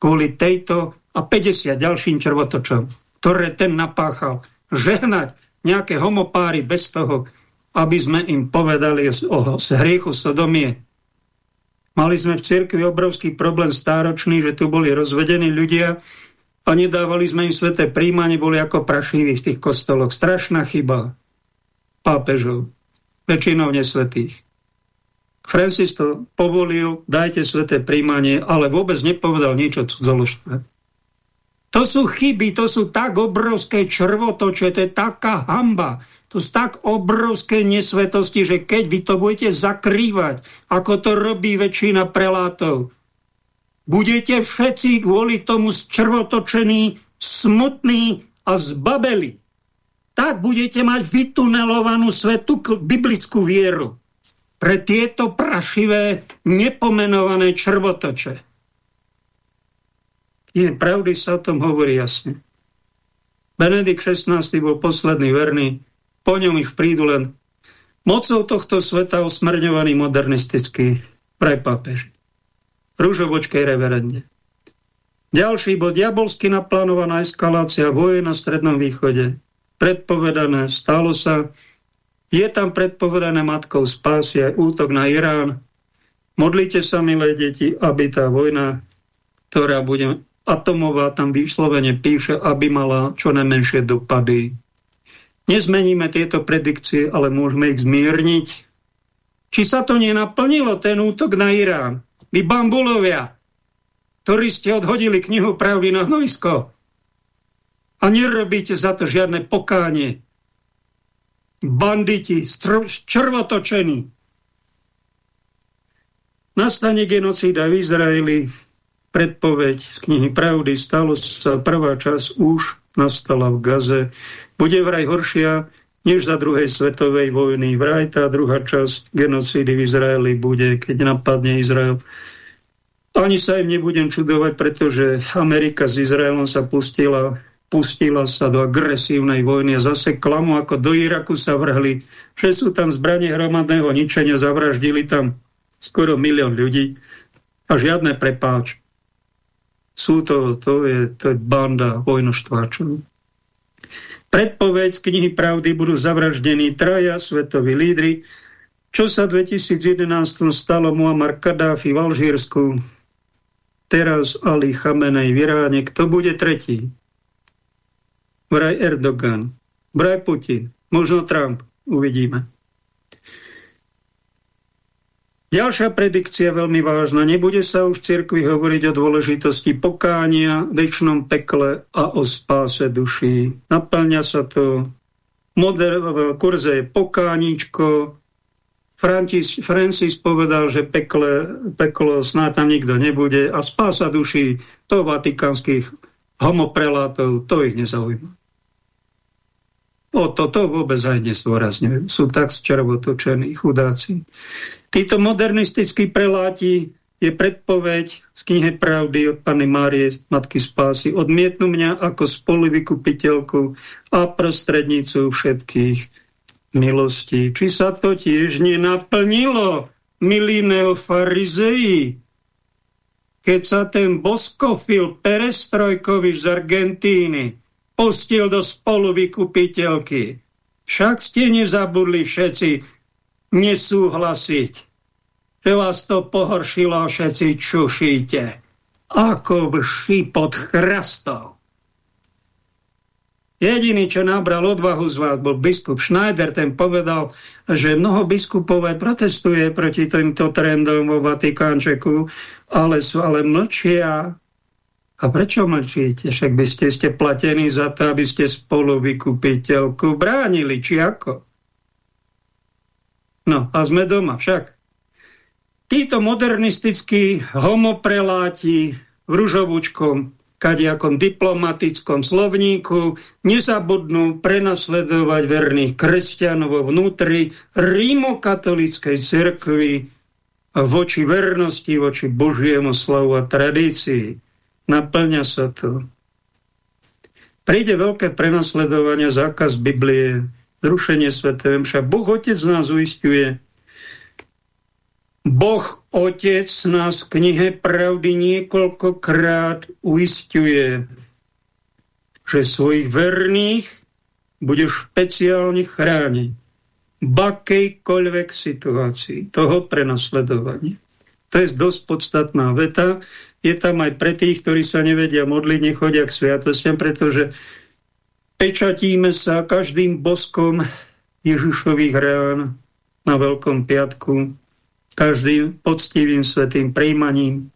Speaker 1: Kvôli tejto a 50 ďalším červotočom, ktoré ten napáchal, žehnať nejaké homopáry bez toho, aby sme im povedali o hriechu Sodomie. Mali sme v cirkvi obrovský problém stáročný, že tu boli rozvedení ľudia a nedávali sme im sveté príjmanie, boli ako prašiví v tých kostoloch. Strašná chyba pápežov. väčšinou nesvetých. Francis to povolil, dajte sveté príjmanie, ale vôbec nepovedal nič o. To sú chyby, to sú tak obrovské črvotoče, to je taká hamba, to sú tak obrovské nesvetosti, že keď vy to budete zakrývať, ako to robí väčšina prelátov, budete všetci kvôli tomu črvotočení, smutní a zbabeli. Tak budete mať vytunelovanú svetú biblickú vieru pre tieto prašivé, nepomenované črvotoče. Nie, pravdy sa o tom hovorí jasne. Benedikt XVI bol posledný verný, po ňom ich prídu len mocou tohto sveta osmrňovaný modernistický prepápež. Rúžovočkej reverende. Ďalší bod, diabolsky naplánovaná eskalácia voje na Strednom východe. Predpovedané, stalo sa. Je tam predpovedané matkou spásy aj útok na Irán. Modlite sa, milé deti, aby tá vojna, ktorá bude atomová tam výslovene píše, aby mala čo najmenšie dopady. Nezmeníme tieto predikcie, ale môžeme ich zmierniť. Či sa to nenaplnilo, ten útok na Irán? Vy bambulovia, ktorí ste odhodili knihu pravdy na hnojisko a nerobíte za to žiadne pokánie. Banditi, červotočení. Nastane genocída v Izraeli, predpoveď z knihy Pravdy, stalo sa prvá časť už nastala v Gaze. Bude vraj horšia než za druhej svetovej vojny. Vraj tá druhá časť genocídy v Izraeli bude, keď napadne Izrael. Ani sa im nebudem čudovať, pretože Amerika s Izraelom sa pustila, pustila sa do agresívnej vojny a zase klamu, ako do Iraku sa vrhli, že sú tam zbranie hromadného ničenia, zavraždili tam skoro milión ľudí a žiadne prepáč. Sú to, to je, to je banda vojnoštváčov. Predpoveď z knihy Pravdy budú zavraždení traja svetoví lídry, čo sa v 2011 stalo Muammar Kadáfi v Alžírsku, teraz Ali Chamenej v Iráne. Kto bude tretí? Vraj Erdogan, vraj Putin, možno Trump. Uvidíme. Ďalšia predikcia veľmi vážna. Nebude sa už cirkvi hovoriť o dôležitosti pokánia, väčšnom pekle a o spáse duší. Naplňa sa to. Moder, v kurze je pokáničko. Francis, Francis povedal, že pekle, peklo snáď tam nikto nebude a spása duší to vatikánskych homoprelátov, to ich nezaujíma. O to, to vôbec aj nesdôrazňujú. Sú tak červotočení chudáci. Títo modernistickí preláti je predpoveď z knihe Pravdy od Pany Márie, Matky Spásy. Odmietnú mňa ako spoluvykupiteľku a prostrednicu všetkých milostí. Či sa to tiež nenaplnilo, milí neofarizeji? Keď sa ten boskofil Perestrojkovič z Argentíny pustil do spoluvykupiteľky, však ste nezabudli všetci, nesúhlasiť, že vás to pohoršilo a všetci čušíte, ako vši pod chrastou. Jediný, čo nabral odvahu z vás, bol biskup Schneider, ten povedal, že mnoho biskupov aj protestuje proti týmto trendom vo Vatikánčeku, ale sú ale mlčia. A prečo mlčíte? Však by ste, ste platení za to, aby ste spolu vykupiteľku bránili, či ako? No a sme doma však. Títo modernistickí homopreláti v ružovúčkom kadiakom diplomatickom slovníku nezabudnú prenasledovať verných kresťanov vnútri rímokatolíckej cirkvi voči vernosti, voči Božiemu slovu a tradícii. Naplňa sa to. Príde veľké prenasledovanie, zákaz Biblie, zrušenie Sv. Mša. Boh Otec nás uistuje. Boh Otec nás v knihe Pravdy niekoľkokrát uistuje, že svojich verných bude špeciálne chrániť v akejkoľvek situácii toho prenasledovania. To je dosť podstatná veta. Je tam aj pre tých, ktorí sa nevedia modliť, nechodia k sviatostiam, pretože pečatíme sa každým boskom Ježišových rán na Veľkom piatku, každým poctivým svetým príjmaním,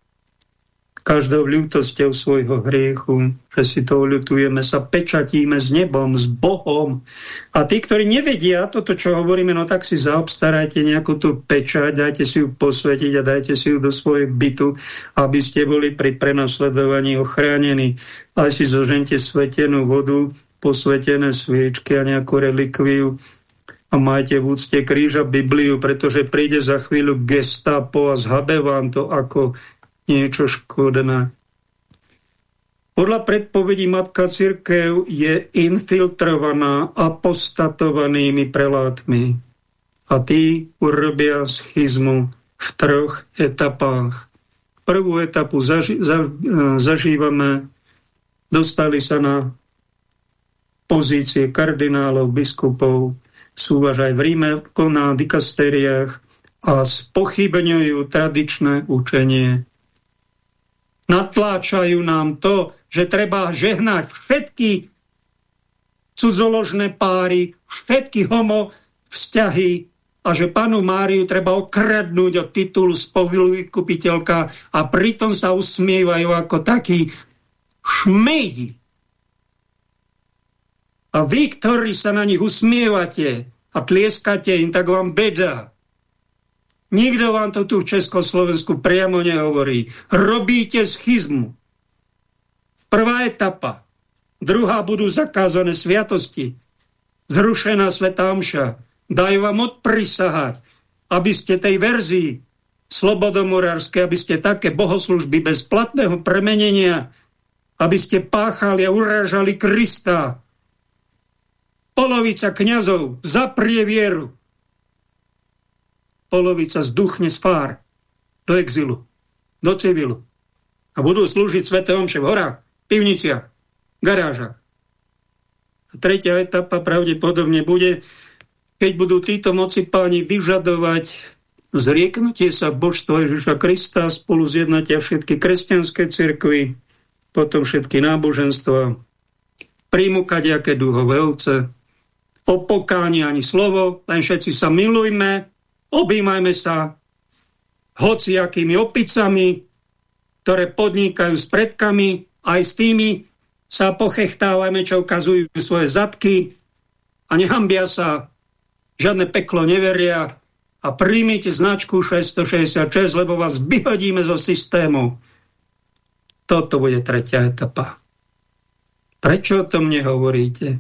Speaker 1: každou ľútosťou svojho hriechu, že si to ľutujeme, sa pečatíme s nebom, s Bohom. A tí, ktorí nevedia toto, čo hovoríme, no tak si zaobstarajte nejakú tú pečať, dajte si ju posvetiť a dajte si ju do svojej bytu, aby ste boli pri prenasledovaní ochránení. Aj si zožente svetenú vodu, posvetené sviečky a nejakú relikviu a majte v úcte kríža Bibliu, pretože príde za chvíľu gestapo a zhabe vám to ako niečo škodné. Podľa predpovedí Matka Církev je infiltrovaná apostatovanými prelátmi a tí urobia schizmu v troch etapách. Prvú etapu zaži- za- zažívame, dostali sa na pozície kardinálov, biskupov, sú aj v Ríme na dikastériách a spochybňujú tradičné učenie natláčajú nám to, že treba žehnať všetky cudzoložné páry, všetky homo vzťahy a že panu Máriu treba okradnúť od titulu spovilu vykupiteľka a pritom sa usmievajú ako takí šmejdi. A vy, ktorí sa na nich usmievate a tlieskate im, tak vám beda. Nikto vám to tu v Československu priamo nehovorí. Robíte schizmu. Prvá etapa. Druhá budú zakázané sviatosti. Zrušená Sveta Omša. Dajú vám odprisahať, aby ste tej verzii slobodomorárskej, aby ste také bohoslužby bez platného premenenia, aby ste páchali a urážali Krista. Polovica kňazov zaprie vieru polovica zduchne z fár do exilu, do civilu. A budú slúžiť Svete Omše v horách, pivniciach, garážach. A tretia etapa pravdepodobne bude, keď budú títo moci páni vyžadovať zrieknutie sa božstva Ježiša Krista, spolu zjednatia všetky kresťanské cirkvy, potom všetky náboženstva, príjmu kadejaké duhové ovce, o pokáni ani slovo, len všetci sa milujme, Objímajme sa hociakými opicami, ktoré podnikajú s predkami, aj s tými sa pochechtávajme, čo ukazujú svoje zadky a nehambia sa, žiadne peklo neveria a príjmite značku 666, lebo vás vyhodíme zo systému. Toto bude tretia etapa. Prečo o tom nehovoríte?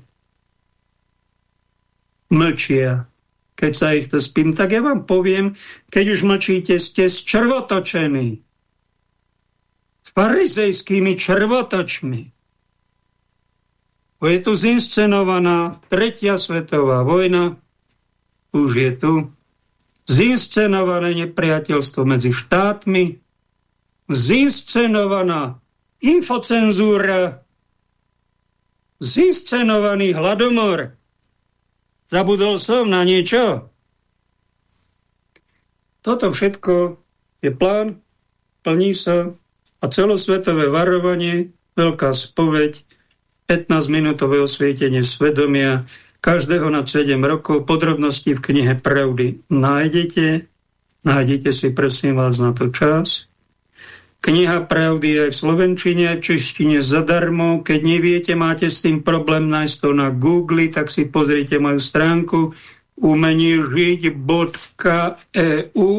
Speaker 1: Mlčia keď sa ich to spím, tak ja vám poviem, keď už mlčíte, ste črvotočení. S farizejskými črvotočmi. Je tu zinscenovaná tretia svetová vojna, už je tu, zinscenované nepriateľstvo medzi štátmi, zinscenovaná infocenzúra, zinscenovaný hladomor, Zabudol som na niečo? Toto všetko je plán, plní sa a celosvetové varovanie, veľká spoveď, 15-minútové osvietenie svedomia, každého na 7 rokov, podrobnosti v knihe Pravdy nájdete. Nájdete si, prosím vás, na to čas. Kniha pravdy je v slovenčine, aj v češtine zadarmo. Keď neviete, máte s tým problém nájsť to na Google, tak si pozrite moju stránku umeniežiť.eu,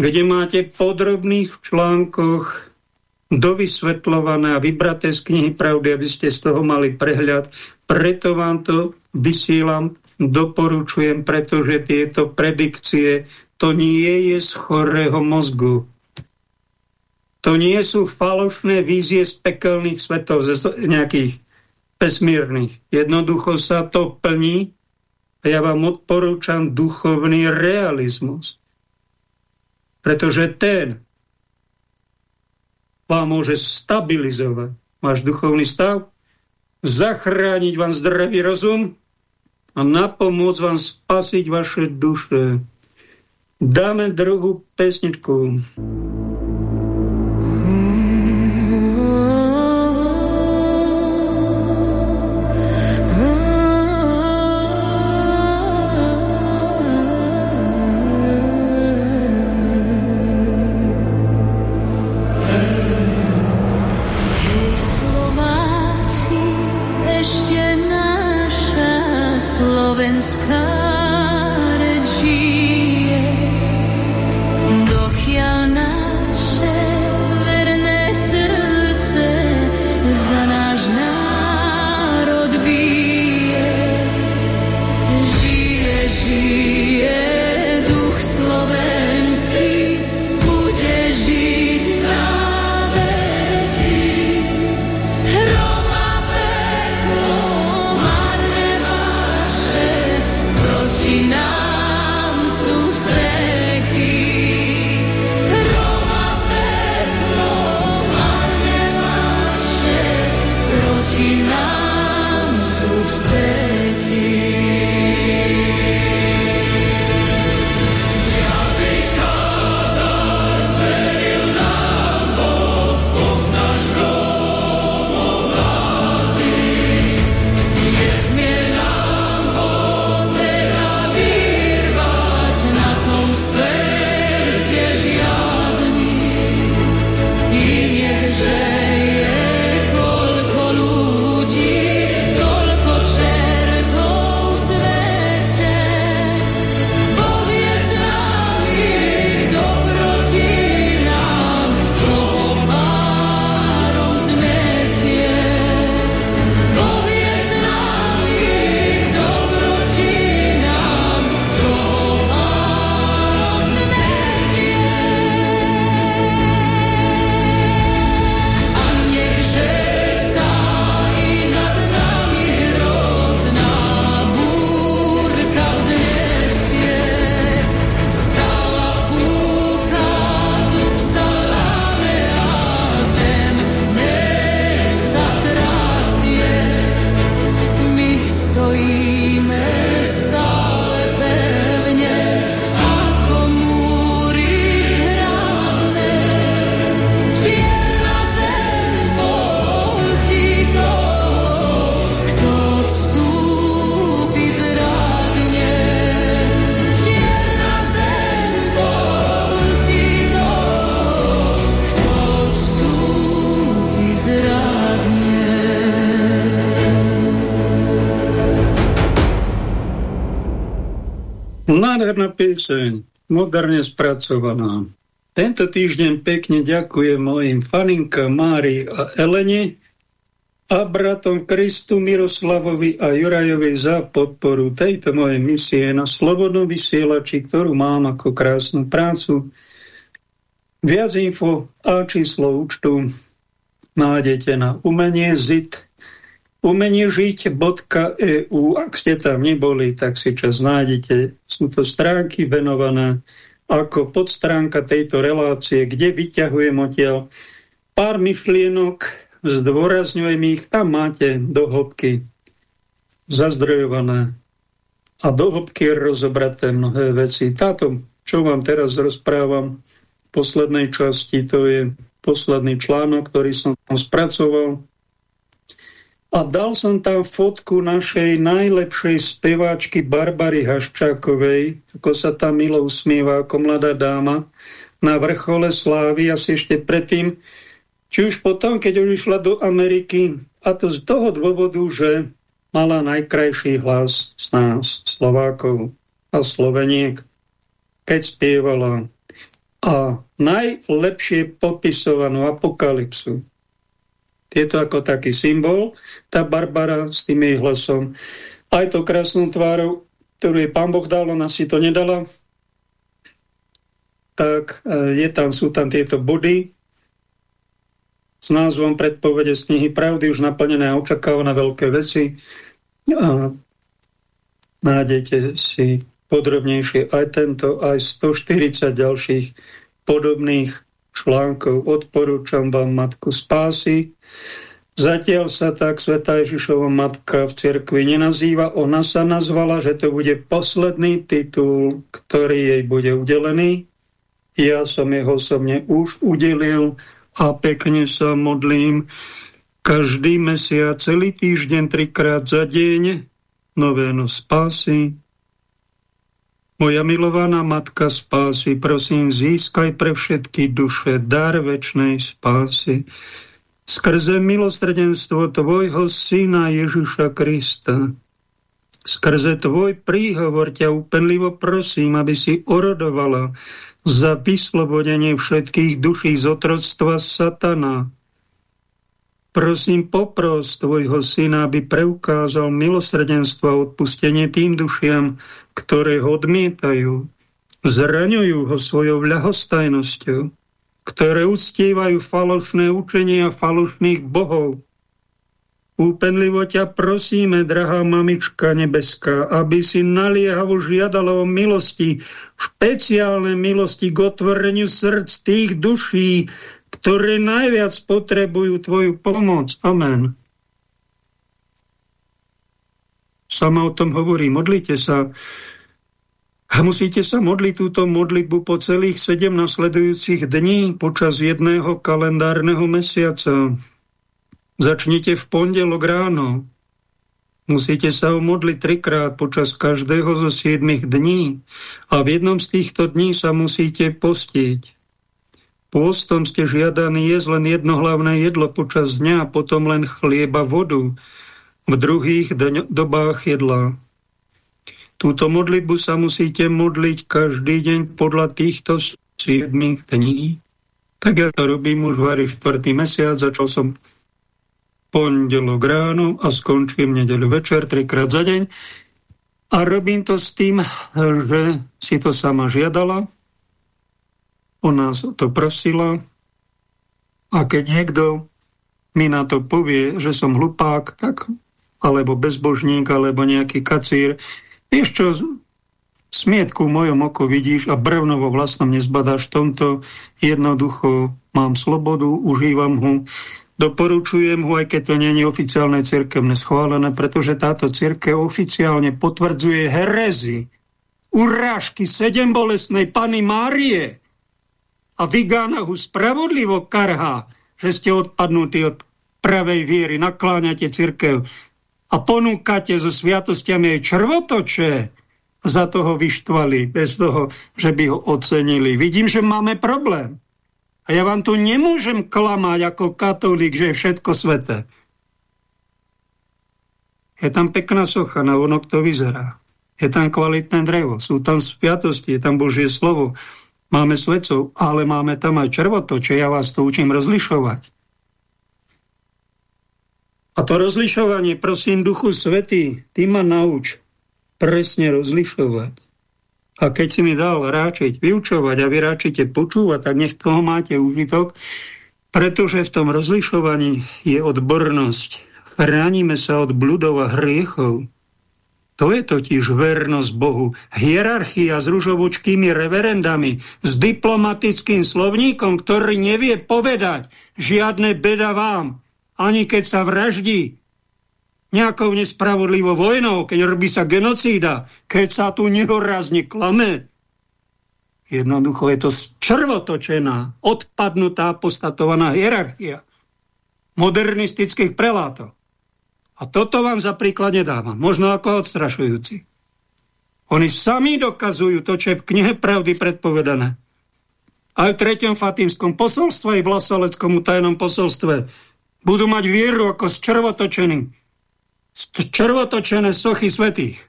Speaker 1: kde máte podrobných článkoch dovysvetľované a vybraté z knihy pravdy, aby ste z toho mali prehľad. Preto vám to vysielam, doporučujem, pretože tieto predikcie to nie je z chorého mozgu. To nie sú falošné vízie z pekelných svetov, z nejakých vesmírnych. Jednoducho sa to plní a ja vám odporúčam duchovný realizmus. Pretože ten vám môže stabilizovať váš duchovný stav, zachrániť vám zdravý rozum a napomôcť vám spasiť vaše duše. Dáme druhú pesničku. robin's come. Spracovaná. Tento týždeň pekne ďakujem mojim faninka Mári a Eleni a bratom Kristu Miroslavovi a Jurajovi za podporu tejto mojej misie na Slobodnom vysielači, ktorú mám ako krásnu prácu. Viac info a číslo účtu nájdete na umenie ZIT umeniežiť.eu. Ak ste tam neboli, tak si čas nájdete. Sú to stránky venované ako podstránka tejto relácie, kde vyťahujem odtiaľ pár myšlienok, zdôrazňujem ich, tam máte do hĺbky zazdrojované a do hĺbky rozobraté mnohé veci. Táto, čo vám teraz rozprávam v poslednej časti, to je posledný článok, ktorý som spracoval a dal som tam fotku našej najlepšej speváčky Barbary Haščákovej, ako sa tam milo usmieva ako mladá dáma, na vrchole slávy, asi ešte predtým, či už potom, keď už išla do Ameriky, a to z toho dôvodu, že mala najkrajší hlas z nás, Slovákov a Sloveniek, keď spievala a najlepšie popisovanú apokalypsu je to ako taký symbol, tá Barbara s tým jej hlasom. Aj to krásnou tvárou, ktorú jej pán Boh dal, ona si to nedala. Tak e, je tam, sú tam tieto body s názvom predpovede z knihy Pravdy, už naplnené a očakávané veľké veci. A nájdete si podrobnejšie aj tento, aj 140 ďalších podobných článkov. Odporúčam vám Matku spásy. Zatiaľ sa tak Sveta Ježišova matka v cirkvi nenazýva. Ona sa nazvala, že to bude posledný titul, ktorý jej bude udelený. Ja som jeho osobne už udelil a pekne sa modlím každý mesiac, celý týždeň, trikrát za deň, novénu spásy, moja milovaná Matka spásy, prosím, získaj pre všetky duše dar väčšnej spásy. Skrze milosrdenstvo Tvojho Syna Ježiša Krista, skrze Tvoj príhovor ťa úpenlivo prosím, aby si orodovala za vyslobodenie všetkých duší z otroctva satana, Prosím, popros tvojho syna, aby preukázal milosrdenstvo a odpustenie tým dušiam, ktoré ho odmietajú, zraňujú ho svojou ľahostajnosťou, ktoré uctievajú falošné učenia falošných bohov. Úpenlivo ťa prosíme, drahá mamička nebeská, aby si naliehavo žiadala o milosti, špeciálne milosti k otvoreniu srdc tých duší, ktoré najviac potrebujú Tvoju pomoc. Amen. Sama o tom hovorí, modlite sa. A musíte sa modliť túto modlitbu po celých sedem nasledujúcich dní počas jedného kalendárneho mesiaca. Začnite v pondelok ráno. Musíte sa modliť trikrát počas každého zo siedmých dní a v jednom z týchto dní sa musíte postiť. Pôstom ste žiadaní jesť len jedno hlavné jedlo počas dňa potom len chlieba vodu v druhých dobách jedla. Túto modlitbu sa musíte modliť každý deň podľa týchto 7 dní. Tak ja to robím už vari štvrtý mesiac, začal som pondelok ráno a skončím nedeľu večer, trikrát za deň. A robím to s tým, že si to sama žiadala, o nás to prosila a keď niekto mi na to povie, že som hlupák, tak, alebo bezbožník, alebo nejaký kacír, vieš čo, smietku v mojom oku vidíš a brvno vo vlastnom nezbadáš tomto, jednoducho mám slobodu, užívam ho, doporučujem ho, aj keď to je oficiálne cirkevne schválené, pretože táto cirkev oficiálne potvrdzuje herezy, urážky sedem bolesnej Pany Márie, a Vigána ho spravodlivo karhá, že ste odpadnutí od pravej viery, nakláňate cirkev a ponúkate so sviatostiami aj črvotoče, za toho vyštvali, bez toho, že by ho ocenili. Vidím, že máme problém. A ja vám tu nemôžem klamať ako katolík, že je všetko sveté. Je tam pekná socha, na onok to vyzerá. je tam kvalitné drevo, sú tam sviatosti, je tam Božie slovo, máme svedcov, ale máme tam aj červotoče, ja vás to učím rozlišovať. A to rozlišovanie, prosím, Duchu Svetý, ty ma nauč presne rozlišovať. A keď si mi dal ráčiť, vyučovať a vy ráčite počúvať, tak nech toho máte užitok, pretože v tom rozlišovaní je odbornosť. Chránime sa od bludov a hriechov. To je totiž vernosť Bohu. Hierarchia s ružovučkými reverendami, s diplomatickým slovníkom, ktorý nevie povedať žiadne beda vám, ani keď sa vraždí nejakou nespravodlivou vojnou, keď robí sa genocída, keď sa tu nehorazne klame. Jednoducho je to črvotočená, odpadnutá, postatovaná hierarchia modernistických prelátov. A toto vám za príklad nedávam, možno ako odstrašujúci. Oni sami dokazujú to, čo je v knihe pravdy predpovedané. Aj v treťom fatímskom posolstve, aj v vlasoleckom tajnom posolstve budú mať vieru ako z červotočený, z červotočené sochy svetých.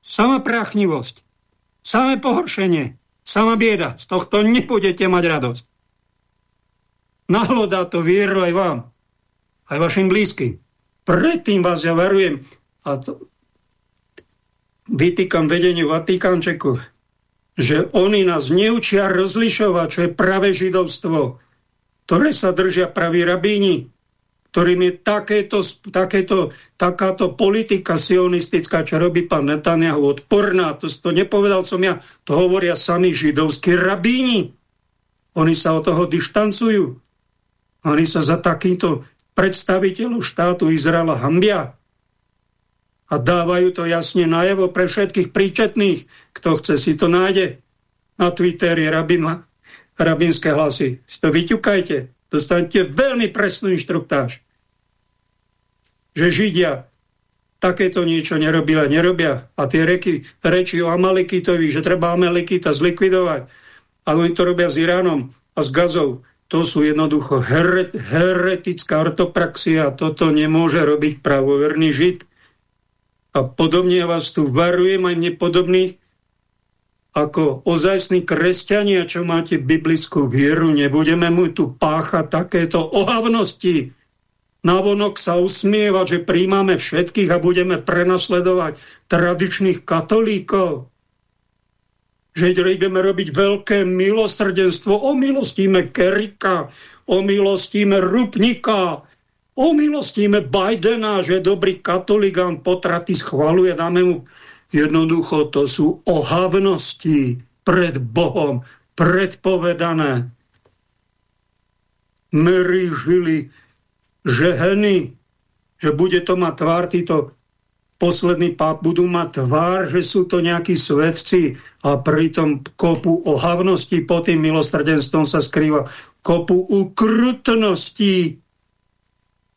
Speaker 1: Sama práchnivosť, samé pohoršenie, sama bieda, z tohto nebudete mať radosť. Nahlodá to vieru aj vám aj vašim blízkym. Predtým vás ja varujem a to, vytýkam vedeniu Vatikánčeku, že oni nás neučia rozlišovať, čo je pravé židovstvo, ktoré sa držia praví rabíni, ktorým je takéto, takéto, takáto politika sionistická, čo robí pán Netanyahu, odporná. To, to nepovedal som ja, to hovoria sami židovskí rabíni. Oni sa od toho dištancujú. Oni sa za takýmto predstaviteľov štátu Izraela hambia a dávajú to jasne najevo pre všetkých príčetných. Kto chce, si to nájde. Na Twitteri rabina, rabinské hlasy. Si to vyťukajte. Dostanete veľmi presnú inštruktáž. Že Židia takéto niečo nerobili a nerobia. A tie reky, reči o Amalekitovi, že treba Amalekita zlikvidovať. A oni to robia s Iránom a s Gazou. To sú jednoducho heret, heretická ortopraxia. Toto nemôže robiť pravoverný žid. A podobne vás tu varujem aj nepodobných, ako ozajstní kresťania, čo máte biblickú vieru, nebudeme mu tu páchať takéto ohavnosti. Navonok sa usmievať, že príjmame všetkých a budeme prenasledovať tradičných katolíkov že ideme robiť veľké milosrdenstvo, omilostíme Kerika, omilostíme Rupnika, omilostíme Bidena, že dobrý katolík a potraty schvaluje, dáme mu jednoducho, to sú ohavnosti pred Bohom, predpovedané. Mary žili žeheny, že bude to mať tvár títo posledný páp budú mať tvár, že sú to nejakí svetci a pritom kopu ohavnosti pod tým milosrdenstvom sa skrýva. Kopu ukrutností.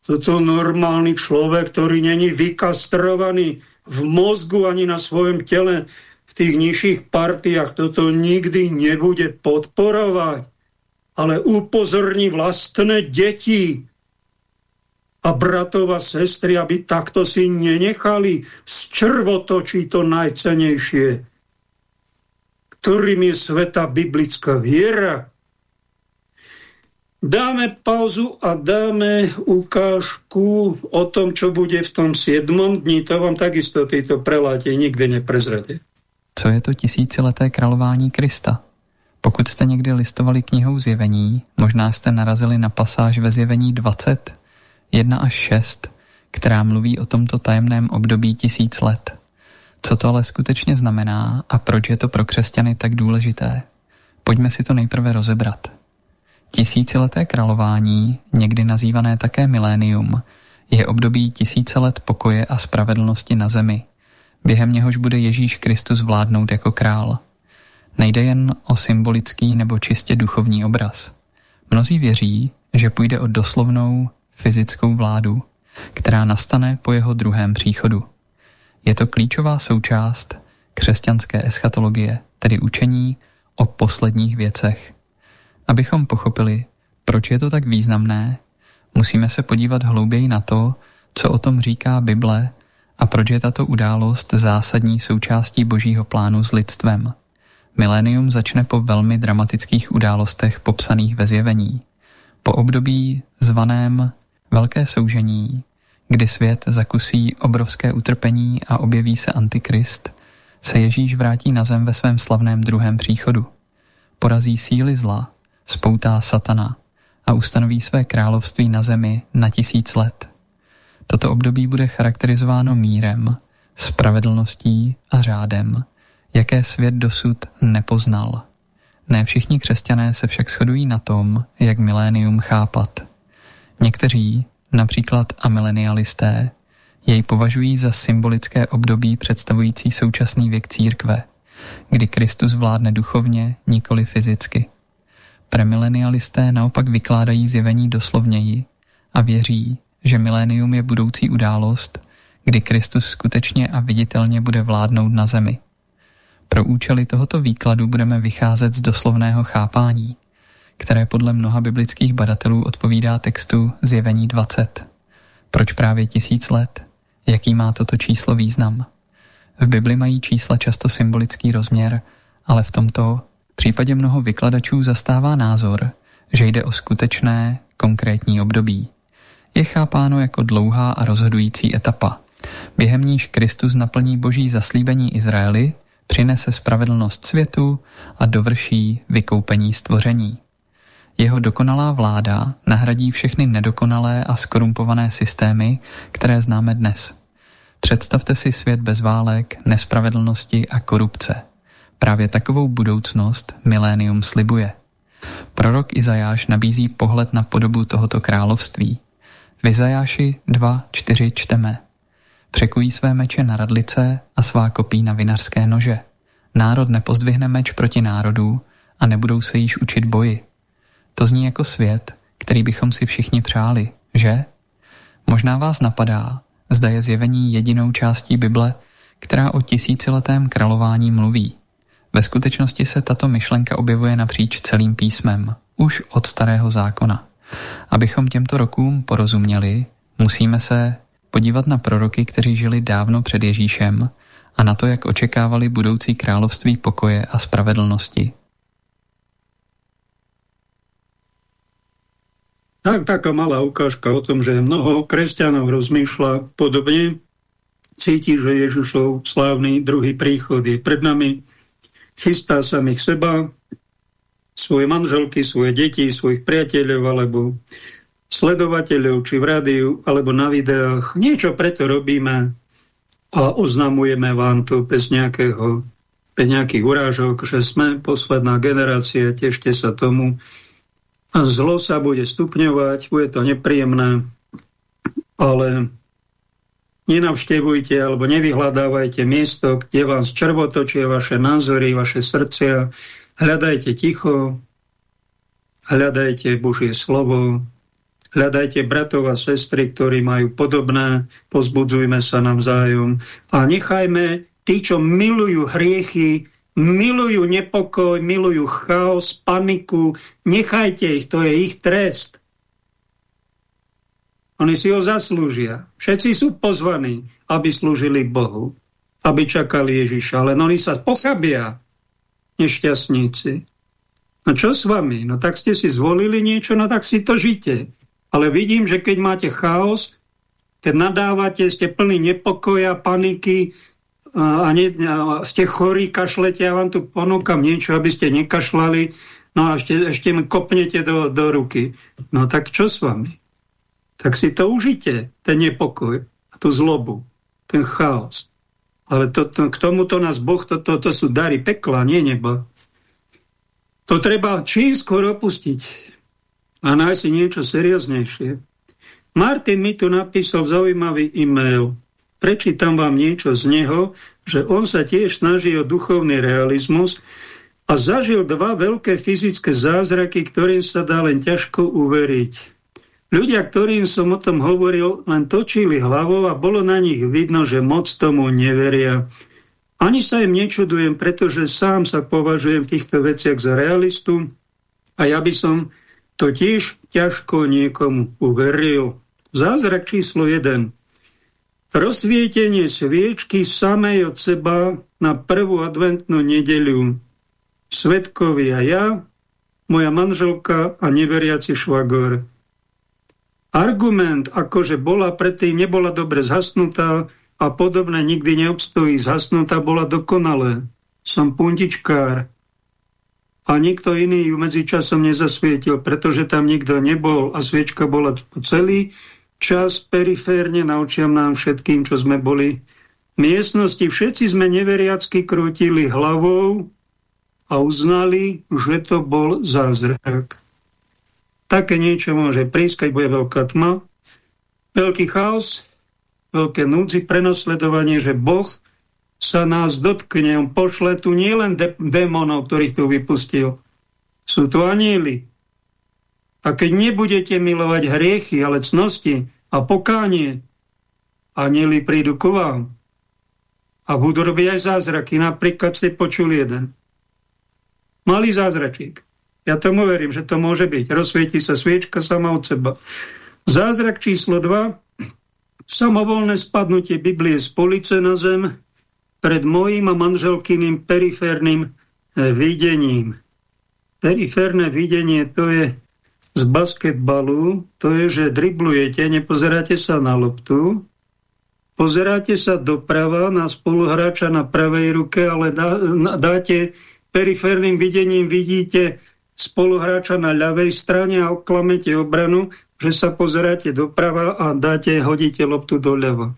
Speaker 1: Toto normálny človek, ktorý není vykastrovaný v mozgu ani na svojom tele, v tých nižších partiách, toto nikdy nebude podporovať, ale upozorní vlastné deti, a bratov a sestry, aby takto si nenechali črvotočiť to najcenejšie, ktorým je sveta biblická viera. Dáme pauzu a dáme ukážku o tom, čo bude v tom 7. dni. To vám takisto títo preláte nikdy neprezradí.
Speaker 2: Co je to tisícileté králování Krista? Pokud jste někdy listovali knihou Zjevení, možná jste narazili na pasáž ve Zjevení 20, 1 až 6, která mluví o tomto tajemném období tisíc let. Co to ale skutečně znamená a proč je to pro křesťany tak důležité? Pojďme si to nejprve rozebrat. Tisícileté králování, někdy nazývané také milénium, je období tisíce let pokoje a spravedlnosti na zemi, během něhož bude Ježíš Kristus vládnout jako král. Nejde jen o symbolický nebo čistě duchovní obraz. Mnozí věří, že půjde o doslovnou fyzickou vládu, která nastane po jeho druhém příchodu. Je to klíčová součást křesťanské eschatologie, tedy učení o posledních věcech. Abychom pochopili, proč je to tak významné, musíme se podívat hlouběji na to, co o tom říká Bible a proč je tato událost zásadní součástí božího plánu s lidstvem. Milénium začne po velmi dramatických událostech popsaných ve zjevení. Po období zvaném Velké soužení, kdy svět zakusí obrovské utrpení a objeví se Antikrist, se Ježíš vrátí na zem ve svém slavném druhém příchodu. Porazí síly zla, spoutá satana a ustanoví své království na zemi na tisíc let. Toto období bude charakterizováno mírem, spravedlností a řádem, jaké svět dosud nepoznal. Ne všichni křesťané se však shodují na tom, jak milénium chápat. Někteří, například amilenialisté, jej považují za symbolické období představující současný věk církve, kdy Kristus vládne duchovně, nikoli fyzicky. Premilenialisté naopak vykládají zjevení doslovněji a věří, že milénium je budoucí událost, kdy Kristus skutečně a viditelně bude vládnout na zemi. Pro účely tohoto výkladu budeme vycházet z doslovného chápání, které podle mnoha biblických badatelů odpovídá textu Zjevení 20. Proč právě tisíc let? Jaký má toto číslo význam? V Bibli mají čísla často symbolický rozměr, ale v tomto případě mnoho vykladačů zastává názor, že jde o skutečné, konkrétní období. Je chápáno jako dlouhá a rozhodující etapa, během níž Kristus naplní boží zaslíbení Izraeli, přinese spravedlnost světu a dovrší vykoupení stvoření. Jeho dokonalá vláda nahradí všechny nedokonalé a skorumpované systémy, které známe dnes. Představte si svět bez válek, nespravedlnosti a korupce. Právě takovou budoucnost milénium slibuje. Prorok Izajáš nabízí pohled na podobu tohoto království. V Izajáši 2.4 čteme Překují své meče na radlice a svá kopí na vinařské nože. Národ nepozdvihne meč proti národu a nebudou se již učit boji. To zní jako svět, který bychom si všichni přáli, že? Možná vás napadá, zda je zjevení jedinou částí Bible, která o tisíciletém králování mluví. Ve skutečnosti se tato myšlenka objevuje napříč celým písmem, už od starého zákona. Abychom těmto rokům porozuměli, musíme se podívat na proroky, kteří žili dávno před Ježíšem a na to, jak očekávali budoucí království pokoje a spravedlnosti.
Speaker 1: Tak, taká malá ukážka o tom, že mnoho kresťanov rozmýšľa podobne, cíti, že Ježišov slávny druhý príchod je pred nami, chystá samých seba, svoje manželky, svoje deti, svojich priateľov alebo sledovateľov, či v rádiu, alebo na videách. Niečo preto robíme a oznamujeme vám to bez nejakého bez nejakých urážok, že sme posledná generácia, tešte sa tomu, a zlo sa bude stupňovať, bude to nepríjemné, ale nenavštevujte alebo nevyhľadávajte miesto, kde vám červotočia vaše názory, vaše srdcia. Hľadajte ticho, hľadajte Božie slovo, hľadajte bratov a sestry, ktorí majú podobné, pozbudzujme sa navzájom a nechajme tí, čo milujú hriechy, milujú nepokoj, milujú chaos, paniku, nechajte ich, to je ich trest. Oni si ho zaslúžia. Všetci sú pozvaní, aby slúžili Bohu, aby čakali Ježiša, ale oni sa pochabia, nešťastníci. No čo s vami? No tak ste si zvolili niečo, no tak si to žite. Ale vidím, že keď máte chaos, keď nadávate, ste plní nepokoja, paniky, a, ne, a ste chorí, kašlete, ja vám tu ponúkam niečo, aby ste nekašlali, no a ešte, ešte mi kopnete do, do ruky. No tak čo s vami? Tak si to užite, ten nepokoj, tú zlobu, ten chaos. Ale to, to, k tomuto nás Boh, to, to, to sú dary pekla, nie neba. To treba čím skôr opustiť a nájsť si niečo serióznejšie. Martin mi tu napísal zaujímavý e-mail. Prečítam vám niečo z neho, že on sa tiež snaží o duchovný realizmus a zažil dva veľké fyzické zázraky, ktorým sa dá len ťažko uveriť. Ľudia, ktorým som o tom hovoril, len točili hlavou a bolo na nich vidno, že moc tomu neveria. Ani sa im nečudujem, pretože sám sa považujem v týchto veciach za realistu a ja by som to tiež ťažko niekomu uveril. Zázrak číslo 1. Rozsvietenie sviečky samej od seba na prvú adventnú nedeľu. Svetkovia ja, moja manželka a neveriaci švagor. Argument, akože bola predtým nebola dobre zhasnutá a podobné nikdy neobstojí, zhasnutá bola dokonalé. Som puntičkár. A nikto iný ju medzičasom nezasvietil, pretože tam nikto nebol a sviečka bola celý čas periférne na očiam nám všetkým, čo sme boli v miestnosti. Všetci sme neveriacky krútili hlavou a uznali, že to bol zázrak. Také niečo môže prísť, keď bude veľká tma, veľký chaos, veľké núdzi, prenasledovanie, že Boh sa nás dotkne, on pošle tu nielen démonov, ktorých tu vypustil, sú tu anieli. A keď nebudete milovať hriechy ale cnosti, a pokánie, anieli prídu ku vám a budú robiť aj zázraky. Napríklad ste počuli jeden. Malý zázračík. Ja tomu verím, že to môže byť. Rozsvieti sa sviečka sama od seba. Zázrak číslo 2. Samovolné spadnutie Biblie z police na zem pred mojím a manželkyným periférnym videním. Periférne videnie to je z basketbalu, to je, že driblujete, nepozeráte sa na loptu, pozeráte sa doprava na spoluhráča na pravej ruke, ale dá, dáte periférnym videním, vidíte spoluhráča na ľavej strane a oklamete obranu, že sa pozeráte doprava a dáte, hodíte loptu doľava.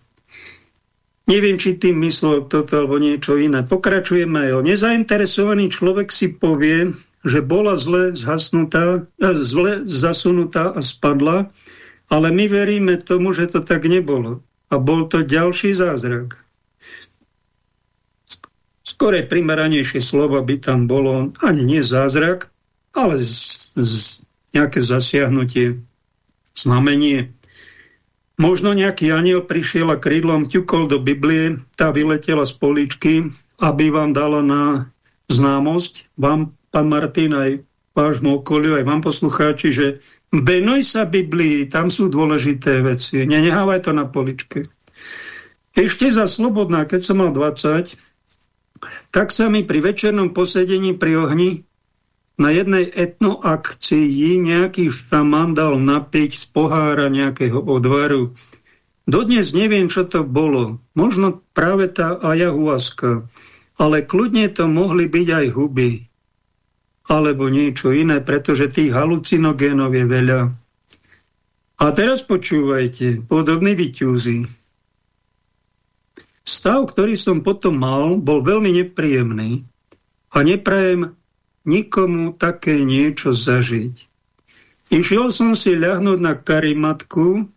Speaker 1: Neviem, či tým myslel toto alebo niečo iné. Pokračujeme. Nezainteresovaný človek si povie, že bola zle zhasnutá, eh, zle zasunutá a spadla, ale my veríme tomu, že to tak nebolo. A bol to ďalší zázrak. Skore primeranejšie slovo by tam bolo ani nie zázrak, ale z, z, nejaké zasiahnutie, znamenie. Možno nejaký aniel prišiel a krídlom ťukol do Biblie, tá vyletela z poličky, aby vám dala na známosť, vám pán Martin, aj vášmu okoliu, aj vám poslucháči, že venuj sa Biblii, tam sú dôležité veci. Nenehávaj to na poličke. Ešte za Slobodná, keď som mal 20, tak sa mi pri večernom posedení pri ohni na jednej etnoakcii nejaký šaman dal napiť z pohára nejakého odvaru. Dodnes neviem, čo to bolo. Možno práve tá ayahuasca. Ale kľudne to mohli byť aj huby alebo niečo iné, pretože tých halucinogénov je veľa. A teraz počúvajte, podobný vyťúzi. Stav, ktorý som potom mal, bol veľmi nepríjemný a neprajem nikomu také niečo zažiť. Išiel som si ľahnúť na karimatku,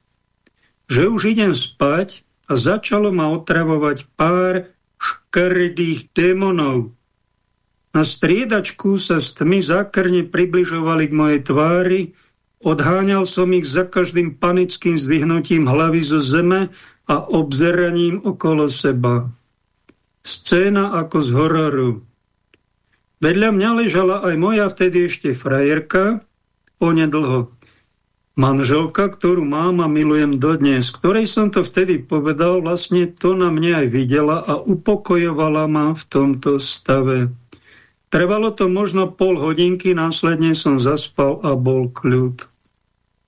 Speaker 1: že už idem spať a začalo ma otravovať pár škaredých démonov, na striedačku sa s tmy zákrne približovali k mojej tvári, odháňal som ich za každým panickým zdvihnutím hlavy zo zeme a obzeraním okolo seba. Scéna ako z hororu. Vedľa mňa ležala aj moja vtedy ešte frajerka, onedlho manželka, ktorú mám a milujem dodnes, ktorej som to vtedy povedal, vlastne to na mne aj videla a upokojovala ma v tomto stave. Trvalo to možno pol hodinky, následne som zaspal a bol kľud.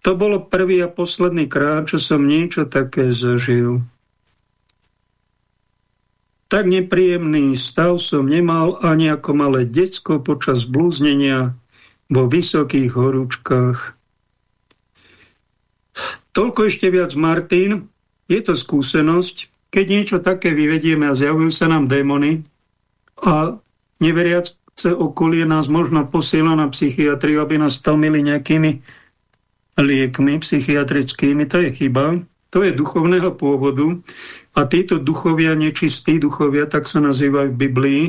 Speaker 1: To bolo prvý a posledný krát, čo som niečo také zažil. Tak nepríjemný stav som nemal ani ako malé decko počas blúznenia vo vysokých horúčkách. Toľko ešte viac, Martin. Je to skúsenosť, keď niečo také vyvedieme a zjavujú sa nám démony a neveriac chce okolie nás možno posiela na psychiatriu, aby nás stalmili nejakými liekmi psychiatrickými. To je chyba. To je duchovného pôvodu. A títo duchovia, nečistí duchovia, tak sa nazývajú v Biblii,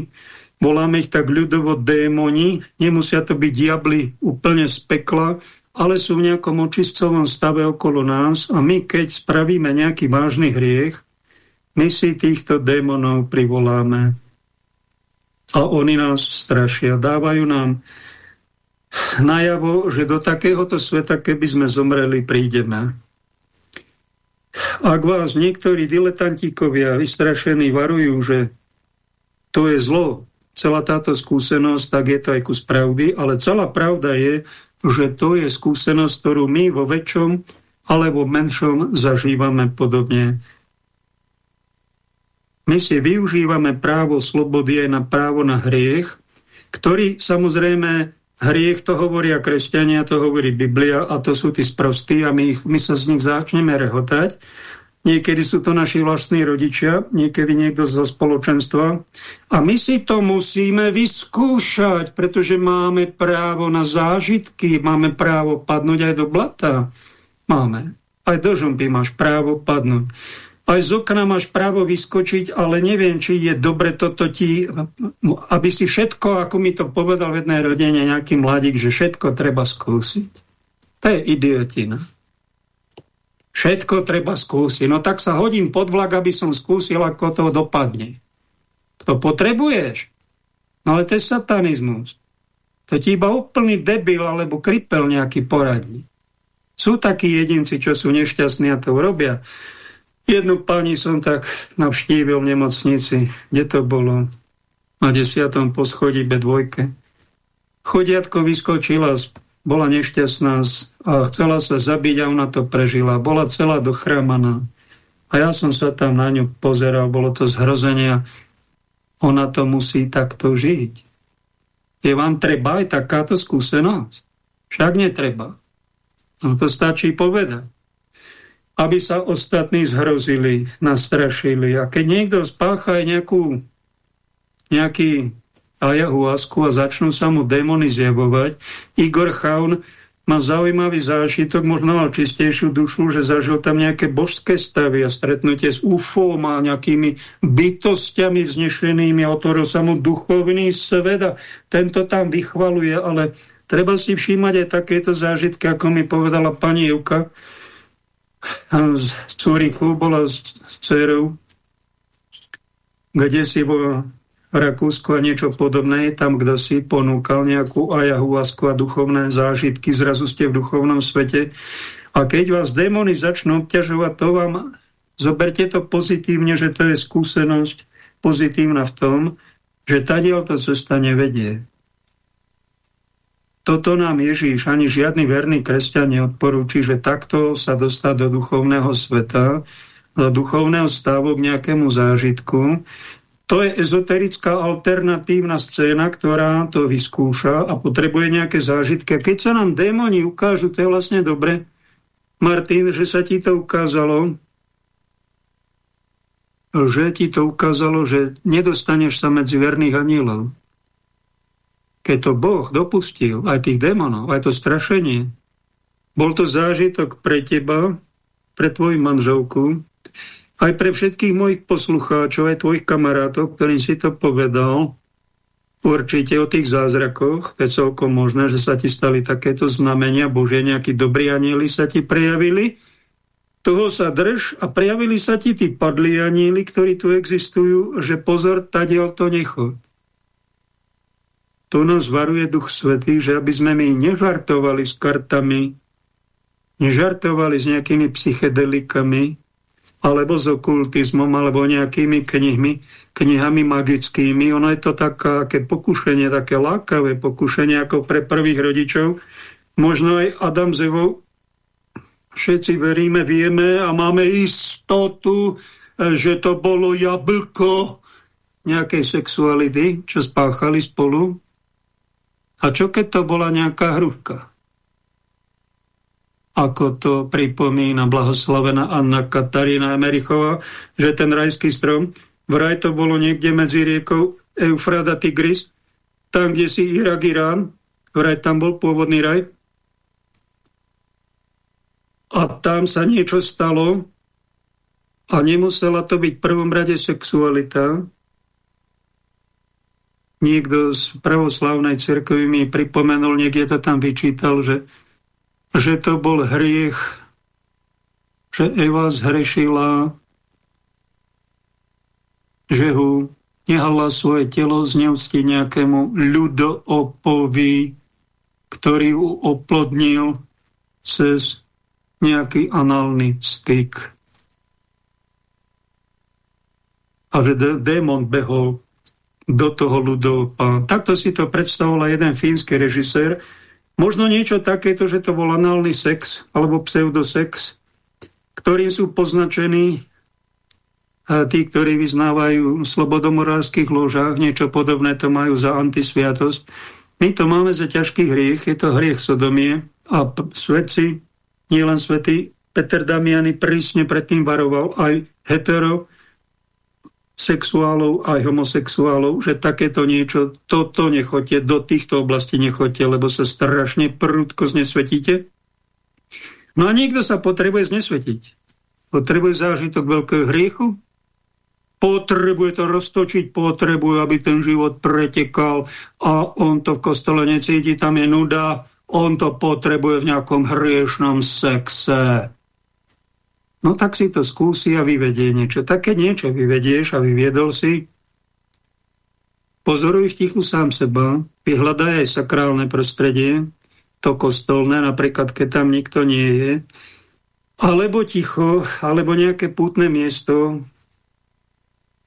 Speaker 1: voláme ich tak ľudovo démoni, nemusia to byť diabli úplne z pekla, ale sú v nejakom očistcovom stave okolo nás a my, keď spravíme nejaký vážny hriech, my si týchto démonov privoláme a oni nás strašia. Dávajú nám najavo, že do takéhoto sveta, keby sme zomreli, prídeme. Ak vás niektorí diletantíkovia vystrašení varujú, že to je zlo, celá táto skúsenosť, tak je to aj kus pravdy, ale celá pravda je, že to je skúsenosť, ktorú my vo väčšom alebo menšom zažívame podobne. My si využívame právo slobody aj na právo na hriech, ktorý samozrejme Hriech to hovoria kresťania, to hovorí Biblia a to sú tí sprostí a my, ich, my sa z nich začneme rehotať. Niekedy sú to naši vlastní rodičia, niekedy niekto zo spoločenstva. A my si to musíme vyskúšať, pretože máme právo na zážitky, máme právo padnúť aj do blata. Máme. Aj do žumpy máš právo padnúť aj z okna máš právo vyskočiť, ale neviem, či je dobre toto ti, aby si všetko, ako mi to povedal v jednej rodine nejaký mladík, že všetko treba skúsiť. To je idiotina. Všetko treba skúsiť. No tak sa hodím pod vlak, aby som skúsil, ako to dopadne. To potrebuješ. No ale to je satanizmus. To ti iba úplný debil alebo kripel nejaký poradí. Sú takí jedinci, čo sú nešťastní a to urobia. Jednu pani som tak navštívil v nemocnici. Kde to bolo? Na desiatom poschodí B2. Chodiatko vyskočila, bola nešťastná a chcela sa zabiť a ona to prežila. Bola celá dochramaná. A ja som sa tam na ňu pozeral, bolo to zhrozenia. Ona to musí takto žiť. Je vám treba aj takáto skúsenosť? Však netreba. No to stačí povedať aby sa ostatní zhrozili, nastrašili. A keď niekto spácha aj nejakú, nejaký ajahuasku a začnú sa mu démony zjavovať, Igor Chaun má zaujímavý zážitok, možno mal čistejšiu dušu, že zažil tam nejaké božské stavy a stretnutie s UFO a nejakými bytostiami vznešenými a otvoril sa mu duchovný svet a tento tam vychvaluje, ale treba si všímať aj takéto zážitky, ako mi povedala pani Juka, z Cúrichu, bola s, dcerou, kde si vo Rakúsku a niečo podobné, tam kto si ponúkal nejakú ajahuasku a duchovné zážitky, zrazu ste v duchovnom svete. A keď vás démony začnú obťažovať, to vám zoberte to pozitívne, že to je skúsenosť pozitívna v tom, že tadiaľ to cesta nevedie. Toto nám Ježíš ani žiadny verný kresťan neodporúči, že takto sa dostať do duchovného sveta, do duchovného stavu k nejakému zážitku. To je ezoterická alternatívna scéna, ktorá to vyskúša a potrebuje nejaké zážitky. Keď sa nám démoni ukážu, to je vlastne dobre, Martin, že sa ti to ukázalo, že ti to ukázalo, že nedostaneš sa medzi verných anielov keď to Boh dopustil, aj tých démonov, aj to strašenie, bol to zážitok pre teba, pre tvoju manželku, aj pre všetkých mojich poslucháčov, aj tvojich kamarátov, ktorým si to povedal, určite o tých zázrakoch, to je celkom možné, že sa ti stali takéto znamenia Bože, nejakí dobrí anieli sa ti prejavili, toho sa drž a prejavili sa ti tí padlí anieli, ktorí tu existujú, že pozor, tadiaľ to nechod. Tu nás varuje Duch Svetý, že aby sme my nežartovali s kartami, nežartovali s nejakými psychedelikami, alebo s okultizmom, alebo nejakými knihmi, knihami magickými. Ono je to také pokušenie, také lákavé pokušenie ako pre prvých rodičov. Možno aj Adam Zevo všetci veríme, vieme a máme istotu, že to bolo jablko nejakej sexuality, čo spáchali spolu. A čo keď to bola nejaká hrúvka? Ako to pripomína blahoslavená Anna Katarína Emerichová, že ten rajský strom, vraj to bolo niekde medzi riekou Eufrat Tigris, tam, kde si Irak, Irán, vraj tam bol pôvodný raj. A tam sa niečo stalo a nemusela to byť v prvom rade sexualita, niekto z pravoslavnej cirkvi mi pripomenul, niekde to tam vyčítal, že, že to bol hriech, že Eva zhrešila, že ho nehala svoje telo zneúctiť nejakému ľudoopovi, ktorý ju oplodnil cez nejaký análny styk. a že démon behol do toho ľudova. Takto si to predstavoval jeden fínsky režisér. Možno niečo takéto, že to bol análny sex alebo pseudosex, ktorým sú poznačení tí, ktorí vyznávajú v slobodomorárských ložách, niečo podobné to majú za antisviatosť. My to máme za ťažký hriech, je to hriech sodomie a svetci, nielen svety, Peter Damiany prísne predtým varoval aj hetero, sexuálov aj homosexuálov, že takéto niečo, toto nechoďte, do týchto oblastí nechoďte, lebo sa strašne prudko znesvetíte. No a niekto sa potrebuje znesvetiť. Potrebuje zážitok veľkého hriechu, potrebuje to roztočiť, potrebuje, aby ten život pretekal a on to v kostole necíti, tam je nuda, on to potrebuje v nejakom hriešnom sexe. No tak si to skúsi a vyvedie niečo. Také niečo vyvedieš a vyviedol si. Pozoruj v tichu sám seba, vyhľadaj aj sakrálne prostredie, to kostolné, napríklad keď tam nikto nie je, alebo ticho, alebo nejaké pútne miesto,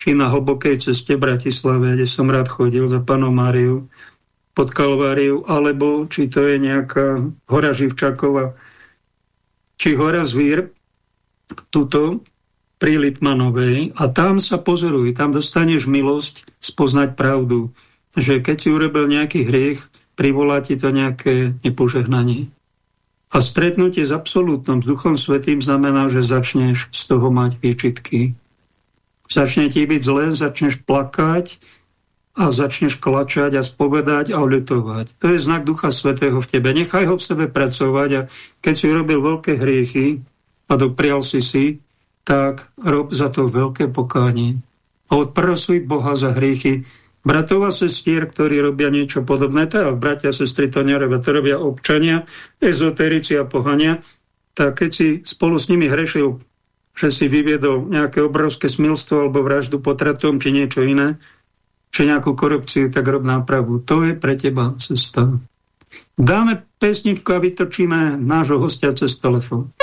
Speaker 1: či na hlbokej ceste v Bratislave, kde som rád chodil za panom Máriu, pod Kalváriu, alebo či to je nejaká hora Živčakova, či hora Zvír, tuto pri Litmanovej a tam sa pozoruj, tam dostaneš milosť spoznať pravdu, že keď si urobil nejaký hriech, privolá ti to nejaké nepožehnanie. A stretnutie s absolútnom, s Duchom Svetým znamená, že začneš z toho mať výčitky. Začne ti byť zle, začneš plakať a začneš klačať a spovedať a oľutovať. To je znak Ducha Svetého v tebe. Nechaj ho v sebe pracovať a keď si urobil veľké hriechy, a doprial si si, tak rob za to veľké pokánie. Odprosuj Boha za hriechy. Bratov a sestier, ktorí robia niečo podobné, tak bratia a sestry to nerobia, to robia občania, ezoterici a pohania, tak keď si spolu s nimi hrešil, že si vyviedol nejaké obrovské smilstvo alebo vraždu potratom či niečo iné, či nejakú korupciu, tak rob nápravu. To je pre teba cesta. Dáme pesničku a vytočíme nášho hostia cez telefón.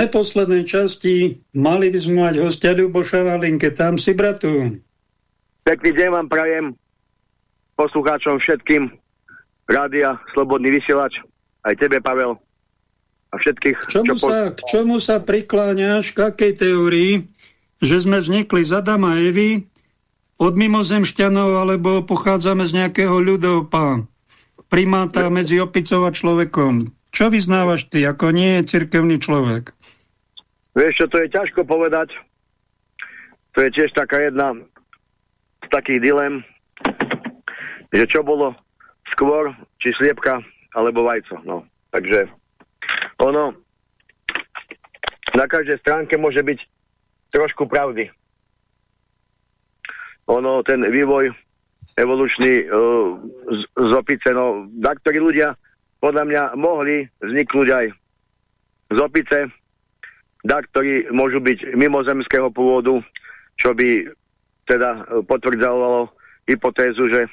Speaker 1: V poslednej časti mali by sme mať hostia Ľuboša na linke. Tam si, bratu.
Speaker 3: Pekný deň vám prajem poslucháčom všetkým rádia Slobodný vysielač, aj tebe, Pavel, a všetkých.
Speaker 1: K čomu, čo sa, k čomu sa prikláňaš, k akej teórii, že sme vznikli z Adama a Evy, od mimozemšťanov, alebo pochádzame z nejakého ľudovpa, primáta medzi opicou a človekom. Čo vyznávaš ty, ako nie je cirkevný človek?
Speaker 3: Vieš čo, to je ťažko povedať. To je tiež taká jedna z takých dilem, že čo bolo skôr, či sliepka, alebo vajco. No. Takže ono na každej stránke môže byť trošku pravdy. Ono, ten vývoj evolučný uh, z, z opice, no, na ktorí ľudia podľa mňa mohli vzniknúť aj z opice, dá, ktorí môžu byť mimozemského pôvodu, čo by teda e, potvrdzovalo hypotézu, že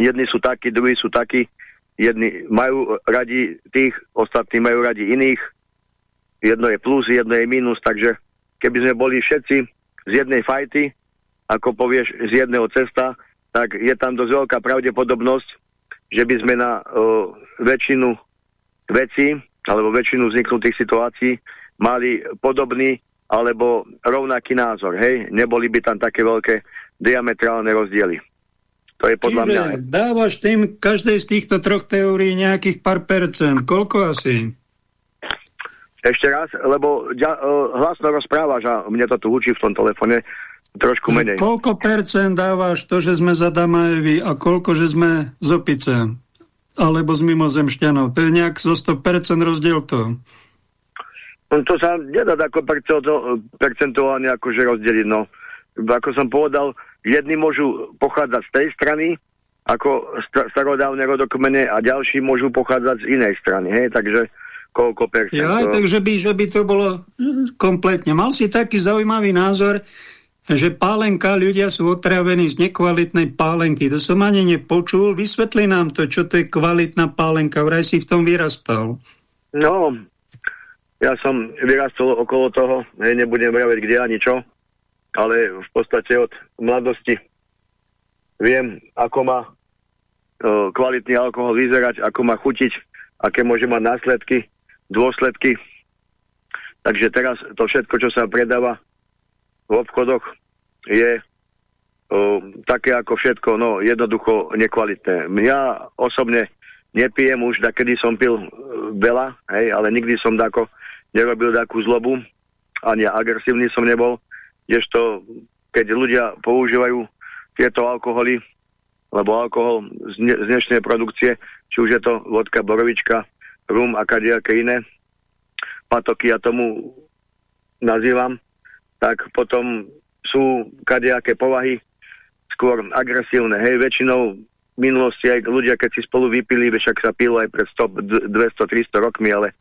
Speaker 3: jedni sú takí, druhí sú takí, jedni majú radi tých, ostatní majú radi iných, jedno je plus, jedno je minus, takže keby sme boli všetci z jednej fajty, ako povieš, z jedného cesta, tak je tam dosť veľká pravdepodobnosť, že by sme na uh, väčšinu vecí, alebo väčšinu vzniknutých situácií mali podobný alebo rovnaký názor, hej? Neboli by tam také veľké diametrálne rozdiely. To je podľa Čiže mňa...
Speaker 1: dávaš tým každej z týchto troch teórií nejakých pár percent. Koľko asi?
Speaker 3: Ešte raz, lebo ja, uh, hlasno rozprávaš a mne to tu učí v tom telefone trošku menej.
Speaker 1: Koľko percent dávaš to, že sme za Damajevi a koľko, že sme z opice? Alebo z mimozemšťanov? To je nejak zo 100% rozdiel to.
Speaker 3: To sa nedá ako percentuálne akože rozdeliť, no. Ako som povedal, jedni môžu pochádzať z tej strany, ako starodávne rodokmene a ďalší môžu pochádzať z inej strany, hej, takže koľko percent.
Speaker 1: Ja, takže by, že by to bolo hm, kompletne. Mal si taký zaujímavý názor, že pálenka, ľudia sú otravení z nekvalitnej pálenky. To som ani nepočul. Vysvetli nám to, čo to je kvalitná pálenka. Vraj si v tom vyrastal.
Speaker 3: No, ja som vyrastol okolo toho, hej, nebudem vraviť kde ani čo, ale v podstate od mladosti viem, ako má e, kvalitný alkohol vyzerať, ako má chutiť, aké môže mať následky, dôsledky. Takže teraz to všetko, čo sa predáva v obchodoch, je o, také ako všetko, no jednoducho nekvalitné. Ja osobne nepijem už, da kedy som pil e, veľa, hej, ale nikdy som dako nerobil takú zlobu, ani agresívny som nebol, kdežto keď ľudia používajú tieto alkoholy, lebo alkohol z, ne, z dnešnej produkcie, či už je to vodka, borovička, rum a kadejaké iné patoky, ja tomu nazývam, tak potom sú kadejaké povahy, skôr agresívne. Hej, väčšinou v minulosti aj ľudia, keď si spolu vypili, však sa pilo aj pred 100, 200, 300 rokmi, ale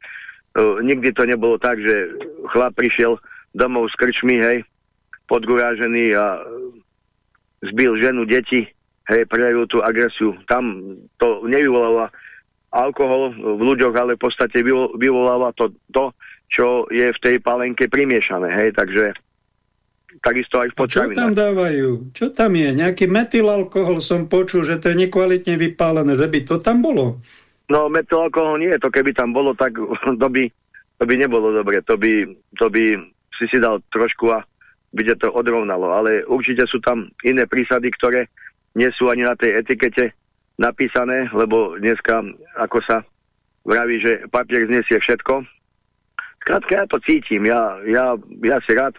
Speaker 3: nikdy to nebolo tak, že chlap prišiel domov s krčmi, hej, podgurážený a zbil ženu, deti, hej, prejavil tú agresiu. Tam to nevyvoláva alkohol v ľuďoch, ale v podstate vyvoláva to, to čo je v tej palenke primiešané, hej, takže takisto aj v potravinách.
Speaker 1: Čo tam dávajú? Čo tam je? Nejaký metylalkohol som počul, že to je nekvalitne vypálené, že by to tam bolo?
Speaker 3: No metylalkohol nie, to keby tam bolo, tak to by, to by nebolo dobre, to by, to by si si dal trošku a by to odrovnalo, ale určite sú tam iné prísady, ktoré nie sú ani na tej etikete napísané, lebo dneska, ako sa vraví, že papier znesie všetko. Skrátka, ja to cítim, ja, ja, ja si rád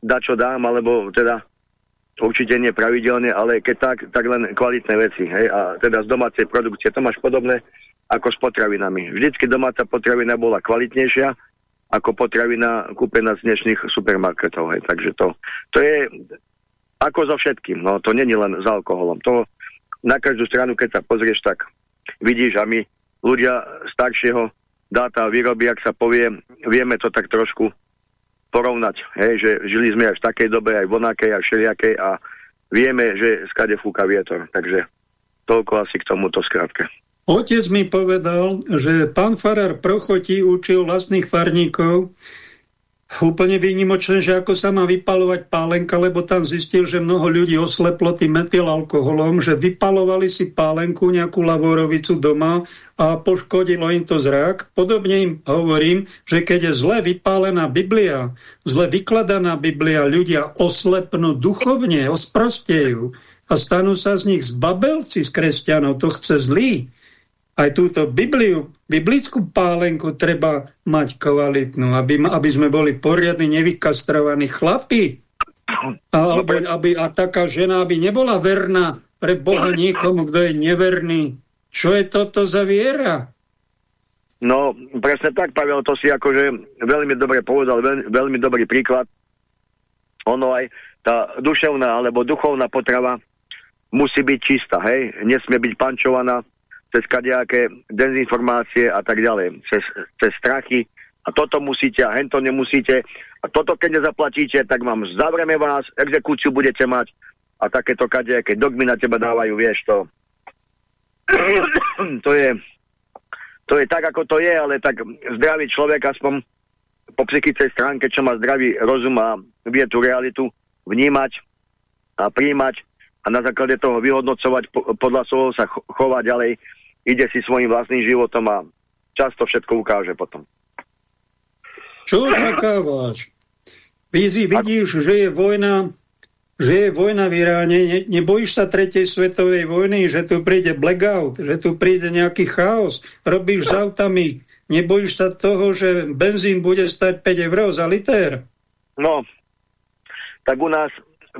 Speaker 3: da čo dám, alebo teda určite nie pravidelne, ale keď tak, tak len kvalitné veci, hej, a teda z domácej produkcie. To máš podobné ako s potravinami. Vždycky domáca potravina bola kvalitnejšia, ako potravina kúpená z dnešných supermarketov. Hej. Takže to, to je ako so všetkým. No, to není len s alkoholom. To na každú stranu, keď sa pozrieš, tak vidíš a my ľudia staršieho dáta výroby, ak sa povie, vieme to tak trošku porovnať, hej, že žili sme aj v takej dobe, aj vonakej, aj všelijakej a vieme, že skade fúka vietor. Takže toľko asi k tomuto skrátke.
Speaker 1: Otec mi povedal, že pán Farar Prochotí učil vlastných farníkov, úplne výnimočné, že ako sa má vypalovať pálenka, lebo tam zistil, že mnoho ľudí osleplo tým metylalkoholom, že vypalovali si pálenku, nejakú lavorovicu doma a poškodilo im to zrak. Podobne im hovorím, že keď je zle vypálená Biblia, zle vykladaná Biblia, ľudia oslepnú duchovne, osprostejú a stanú sa z nich zbabelci z kresťanov, to chce zlý aj túto Bibliu, biblickú pálenku treba mať kvalitnú, aby, aby sme boli poriadni, nevykastrovaní chlapi. A, alebo, aby, a taká žena, aby nebola verná pre Boha niekomu, kto je neverný. Čo je toto za viera?
Speaker 3: No, presne tak, Pavel, to si akože veľmi dobre povedal, veľmi, veľmi dobrý príklad. Ono aj tá duševná alebo duchovná potrava musí byť čistá, hej? Nesmie byť pančovaná, cez kadejaké dezinformácie a tak ďalej, cez, cez strachy. A toto musíte a hento nemusíte. A toto keď nezaplatíte, tak vám zavreme vás, exekúciu budete mať a takéto kadejaké dogmy na teba dávajú, vieš to. to je to je tak, ako to je, ale tak zdravý človek aspoň po psychickej stránke, čo má zdravý rozum a vie tú realitu vnímať a príjmať a na základe toho vyhodnocovať, podľa svojho sa chovať ďalej, ide si svojim vlastným životom a často všetko ukáže potom.
Speaker 1: Čo očakávaš? Vízi, vidíš, že je vojna že je vojna v Iráne, ne, nebojíš sa tretej svetovej vojny, že tu príde blackout, že tu príde nejaký chaos, robíš s autami, nebojíš sa toho, že benzín bude stať 5 eur za liter?
Speaker 3: No, tak u nás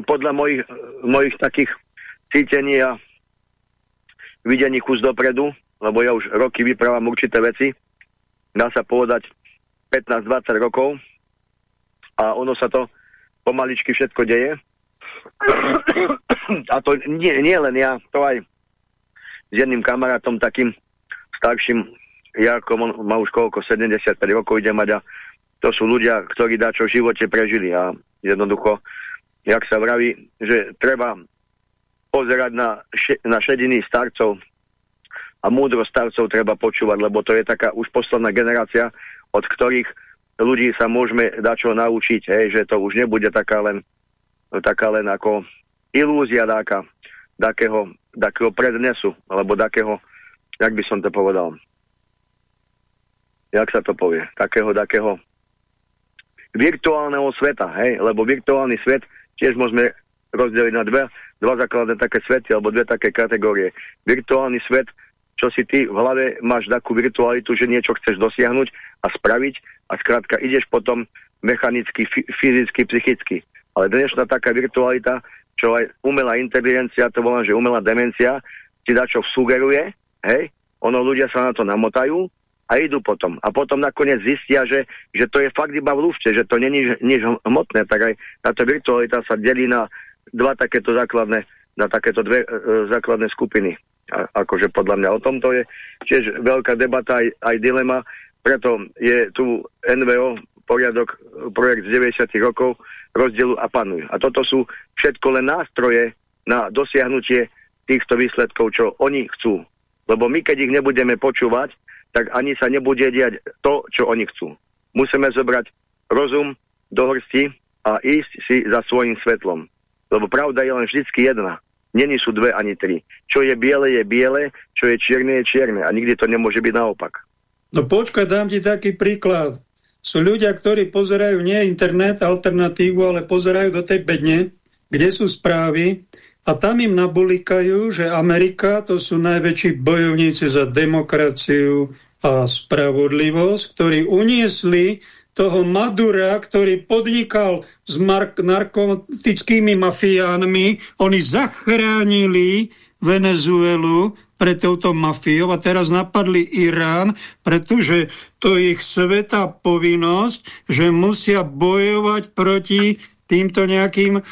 Speaker 3: podľa mojich, mojich takých cítení a videní kus dopredu, lebo ja už roky vyprávam určité veci, dá sa povedať 15-20 rokov. A ono sa to pomaličky všetko deje. A to nie, nie len ja, to aj s jedným kamarátom takým starším, ja ako on má už koľko, 75 rokov ide mať a to sú ľudia, ktorí čo v živote prežili. A jednoducho, jak sa vraví, že treba pozerať na, še, na šediny starcov a múdro starcov treba počúvať, lebo to je taká už posledná generácia, od ktorých ľudí sa môžeme dačo naučiť, hej, že to už nebude taká len, taká len ako ilúzia dáka, takého, takého prednesu, alebo takého, jak by som to povedal, jak sa to povie, takého, takého virtuálneho sveta, hej, lebo virtuálny svet tiež môžeme rozdeliť na dve, dva základné také svety, alebo dve také kategórie. Virtuálny svet, čo si ty v hlave máš takú virtualitu, že niečo chceš dosiahnuť a spraviť a skrátka ideš potom mechanicky, fyzicky, psychicky. Ale dnešná taká virtualita, čo aj umelá inteligencia, to volám, že umelá demencia, ti dá čo sugeruje, hej, ono ľudia sa na to namotajú a idú potom. A potom nakoniec zistia, že, že to je fakt iba v lúfte, že to není nič hmotné, tak aj táto virtualita sa delí na dva takéto základné, na takéto dve e, základné skupiny. A, akože podľa mňa o tomto je tiež veľká debata aj, aj dilema, preto je tu NVO poriadok, projekt z 90 rokov rozdielu a panuj. A toto sú všetko len nástroje na dosiahnutie týchto výsledkov, čo oni chcú. Lebo my, keď ich nebudeme počúvať, tak ani sa nebude diať to, čo oni chcú. Musíme zobrať rozum do hrsti a ísť si za svojim svetlom. Lebo pravda je len vždycky jedna. Není sú dve ani tri. Čo je biele, je biele, čo je čierne, je čierne. A nikdy to nemôže byť naopak.
Speaker 1: No počkaj, dám ti taký príklad. Sú ľudia, ktorí pozerajú nie internet, alternatívu, ale pozerajú do tej bedne, kde sú správy a tam im nabulikajú, že Amerika to sú najväčší bojovníci za demokraciu a spravodlivosť, ktorí uniesli toho Madura, ktorý podnikal s narkotickými mafiánmi. Oni zachránili Venezuelu pre touto mafiou a teraz napadli Irán, pretože to je ich sveta povinnosť, že musia bojovať proti týmto nejakým eh,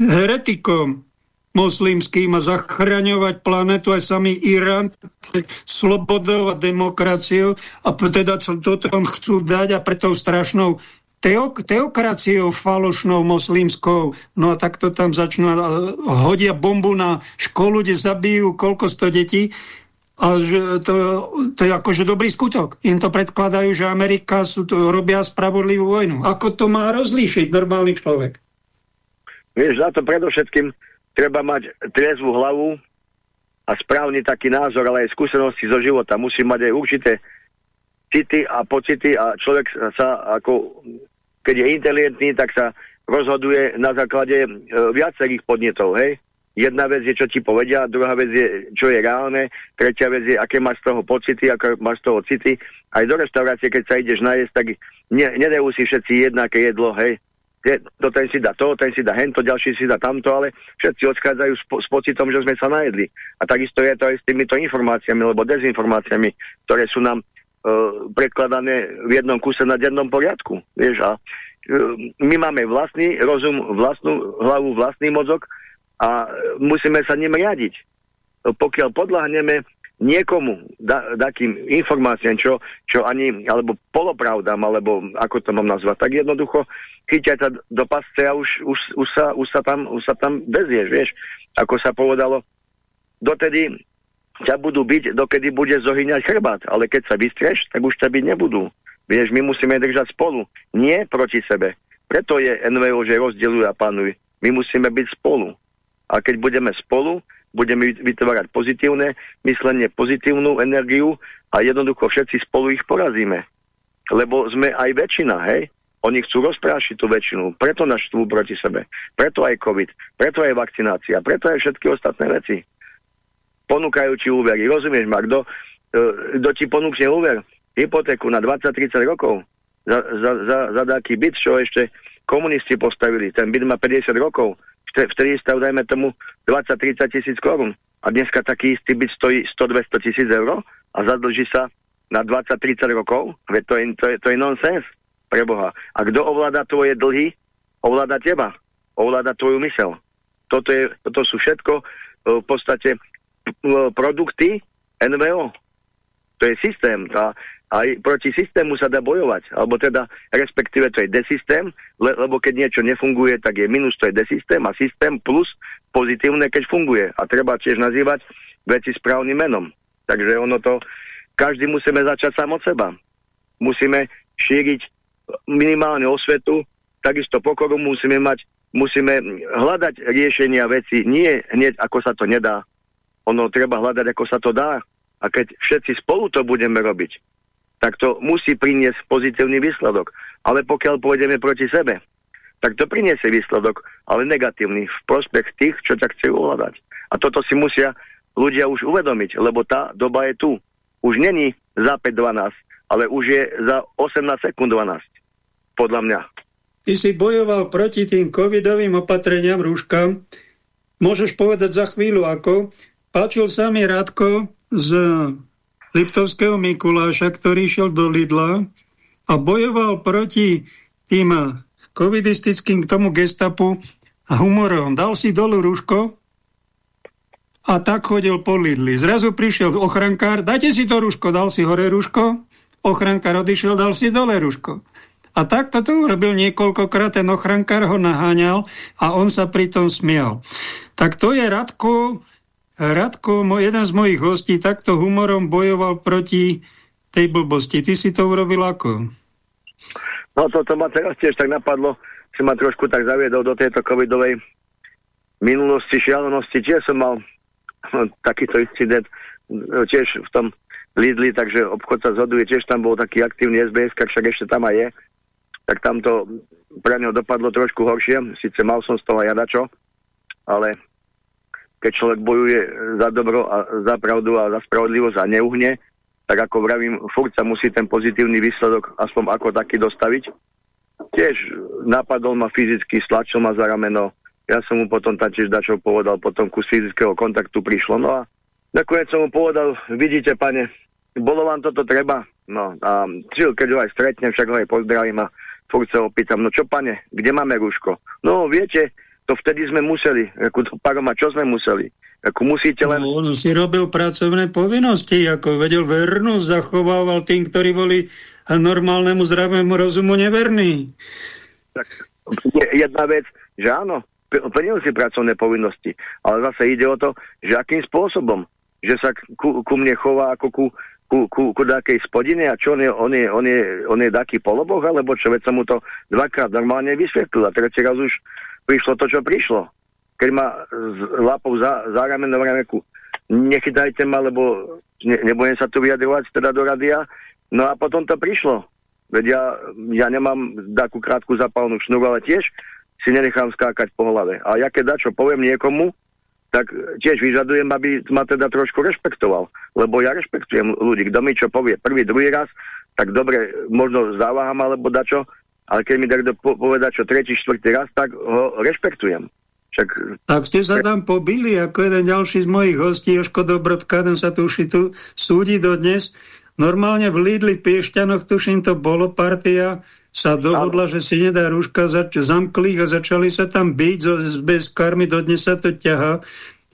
Speaker 1: heretikom moslimským a zachraňovať planetu aj samý Irán slobodou a demokraciou a teda toto tam chcú dať a pre tou strašnou teok teokraciou falošnou moslimskou, no a takto tam začnú hodia bombu na školu, kde zabijú koľko sto detí a že to, to je akože dobrý skutok. Im to predkladajú, že Amerika sú to, robia spravodlivú vojnu. Ako to má rozlíšiť normálny človek?
Speaker 3: Vieš, za to predovšetkým treba mať triezvú hlavu a správny taký názor, ale aj skúsenosti zo života. Musí mať aj určité city a pocity a človek sa ako, keď je inteligentný, tak sa rozhoduje na základe e, viacerých podnetov, hej? Jedna vec je, čo ti povedia, druhá vec je, čo je reálne, tretia vec je, aké máš z toho pocity, aké máš z toho city. Aj do restaurácie, keď sa ideš najesť, tak ne, nedajú si všetci jednaké jedlo, hej. To ten si dá to, ten si dá hento, ďalší si dá tamto, ale všetci odchádzajú s, po, s pocitom, že sme sa najedli. A takisto je to aj s týmito informáciami, alebo dezinformáciami, ktoré sú nám uh, predkladané v jednom kuse na dennom poriadku. Vieš, a uh, my máme vlastný rozum, vlastnú hlavu, vlastný mozog, a musíme sa ním riadiť. Pokiaľ podľahneme niekomu, da, takým informáciám, čo, čo ani, alebo polopravdám, alebo ako to mám nazvať, tak jednoducho chytia sa do pasce a už, už, už, sa, už, sa tam, už sa tam vezieš, vieš. Ako sa povedalo, dotedy ťa budú byť, dokedy bude zohyňať chrbát, ale keď sa vystrieš, tak už ťa byť nebudú. Vieš, my musíme držať spolu, nie proti sebe. Preto je NVO, že rozdeľujú a panujú. My musíme byť spolu. A keď budeme spolu, budeme vytvárať pozitívne myslenie, pozitívnu energiu a jednoducho všetci spolu ich porazíme. Lebo sme aj väčšina, hej? Oni chcú rozprášiť tú väčšinu, preto nás štvú proti sebe. Preto aj COVID, preto aj vakcinácia, preto aj všetky ostatné veci. Ponúkajú ti úvery. Rozumieš ma, kto, e, kto ti ponúkne úver, hypotéku na 20-30 rokov za, za, za, za taký byt, čo ešte komunisti postavili. Ten byt má 50 rokov vtedy stav, dajme tomu, 20-30 tisíc korún. A dneska taký istý byt stojí 100-200 tisíc eur a zadlží sa na 20-30 rokov. Veď to je, to je, to je nonsens pre Boha. A kto ovláda tvoje dlhy, ovláda teba. Ovláda tvoju mysel. Toto, je, toto sú všetko e, v podstate produkty NVO. To je systém. Tá, aj proti systému sa dá bojovať, alebo teda respektíve to je desystém, le, lebo keď niečo nefunguje, tak je minus, to je desystém a systém plus pozitívne, keď funguje. A treba tiež nazývať veci správnym menom. Takže ono to, každý musíme začať sám od seba. Musíme šíriť minimálne osvetu, takisto pokoru musíme mať, musíme hľadať riešenia veci, nie hneď ako sa to nedá. Ono treba hľadať, ako sa to dá. A keď všetci spolu to budeme robiť, tak to musí priniesť pozitívny výsledok. Ale pokiaľ pôjdeme proti sebe, tak to priniesie výsledok, ale negatívny, v prospech tých, čo ťa chcú ovládať. A toto si musia ľudia už uvedomiť, lebo tá doba je tu. Už není za 5-12, ale už je za 18 sekúnd 12, podľa mňa.
Speaker 1: Ty si bojoval proti tým covidovým opatreniam rúškam. Môžeš povedať za chvíľu ako. Páčil sa mi Radko z Liptovského Mikuláša, ktorý šiel do Lidla a bojoval proti tým covidistickým k tomu gestapu a humorom. Dal si dolu rúško a tak chodil po Lidli. Zrazu prišiel ochrankár, dajte si to rúško, dal si hore rúško, ochrankár odišiel, dal si dole rúško. A takto to urobil niekoľkokrát, ten ochrankár ho naháňal a on sa pritom smial. Tak to je Radko Radko, jeden z mojich hostí, takto humorom bojoval proti tej blbosti. Ty si to urobil ako?
Speaker 3: No toto ma teraz tiež tak napadlo, si ma trošku tak zaviedol do tejto covidovej minulosti, šialenosti. Tiež som mal no, takýto incident tiež v tom Lidli, takže obchod sa zhoduje, tiež tam bol taký aktívny SBS, však ešte tam aj je. Tak tam to pre neho dopadlo trošku horšie, síce mal som z toho jadačo, ale keď človek bojuje za dobro a za pravdu a za spravodlivosť a neuhne, tak ako vravím, furt sa musí ten pozitívny výsledok aspoň ako taký dostaviť. Tiež napadol ma fyzicky, stlačil ma za rameno, ja som mu potom tam tiež dačo povedal, potom kus fyzického kontaktu prišlo. No a nakoniec som mu povedal, vidíte pane, bolo vám toto treba? No a keď ho aj stretnem, však ho aj pozdravím a furt sa opýtam, no čo pane, kde máme rúško? No viete, to vtedy sme museli. Ako to paroma, čo sme museli? Ako musíte len...
Speaker 1: No, on si robil pracovné povinnosti, ako vedel vernosť, zachovával tým, ktorí boli normálnemu zdravému rozumu neverní.
Speaker 3: Tak jedna vec, že áno, plnil si pracovné povinnosti, ale zase ide o to, že akým spôsobom. že sa ku, ku mne chová ako ku, ku, ku, ku takej spodine a čo on je, on je, on je, on je taký poloboh, alebo čo, veď som mu to dvakrát normálne vysvetlil a tretí raz už prišlo to, čo prišlo. Keď ma z lapou za, za ramen na rameku, nechytajte ma, lebo ne, nebudem sa tu vyjadrovať teda do radia. No a potom to prišlo. Veď ja, ja nemám takú krátku zapálnu šnúru, ale tiež si nenechám skákať po hlave. A ja keď dačo poviem niekomu, tak tiež vyžadujem, aby ma teda trošku rešpektoval. Lebo ja rešpektujem ľudí. Kto mi čo povie prvý, druhý raz, tak dobre, možno záváham alebo dačo, ale keď mi niekto poveda čo tretí, štvrtý raz, tak ho rešpektujem.
Speaker 1: Však... Tak ste sa tam pobili, ako jeden ďalší z mojich hostí, Joško Dobrodka, ten sa tu tu súdi dodnes. Normálne v Lidli Piešťanoch, tuším, to bolo partia, sa dohodla, že si nedá rúška, zač- zamkli a začali sa tam byť bez karmy, dodnes sa to ťaha.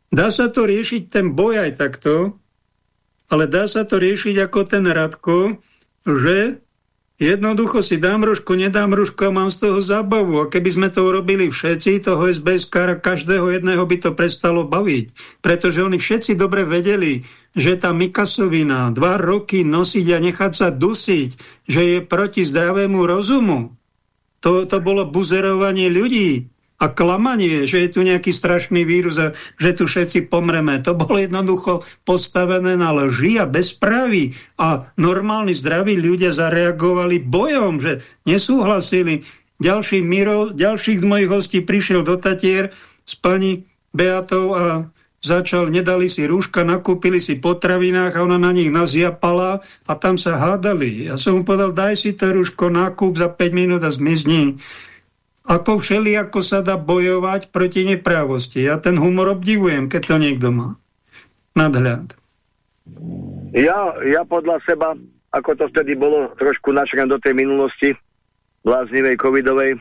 Speaker 1: Dá sa to riešiť ten boj aj takto, ale dá sa to riešiť ako ten Radko, že Jednoducho si dám rušku, nedám rušku a mám z toho zábavu. A keby sme to urobili všetci, toho SBS kara každého jedného by to prestalo baviť. Pretože oni všetci dobre vedeli, že tá Mikasovina dva roky nosiť a nechať sa dusiť, že je proti zdravému rozumu. To, to bolo buzerovanie ľudí a klamanie, že je tu nejaký strašný vírus a že tu všetci pomreme. To bolo jednoducho postavené na lži a bezpravy. A normálni zdraví ľudia zareagovali bojom, že nesúhlasili. Ďalší Miro, ďalších z mojich hostí prišiel do Tatier s pani Beatou a začal, nedali si rúška, nakúpili si potravinách a ona na nich naziapala a tam sa hádali. Ja som mu povedal, daj si to rúško, nakúp za 5 minút a zmizni ako všeli, ako sa dá bojovať proti neprávosti. Ja ten humor obdivujem, keď to niekto má. Nadhľad.
Speaker 3: Ja, ja podľa seba, ako to vtedy bolo trošku načrené do tej minulosti, bláznivej covidovej,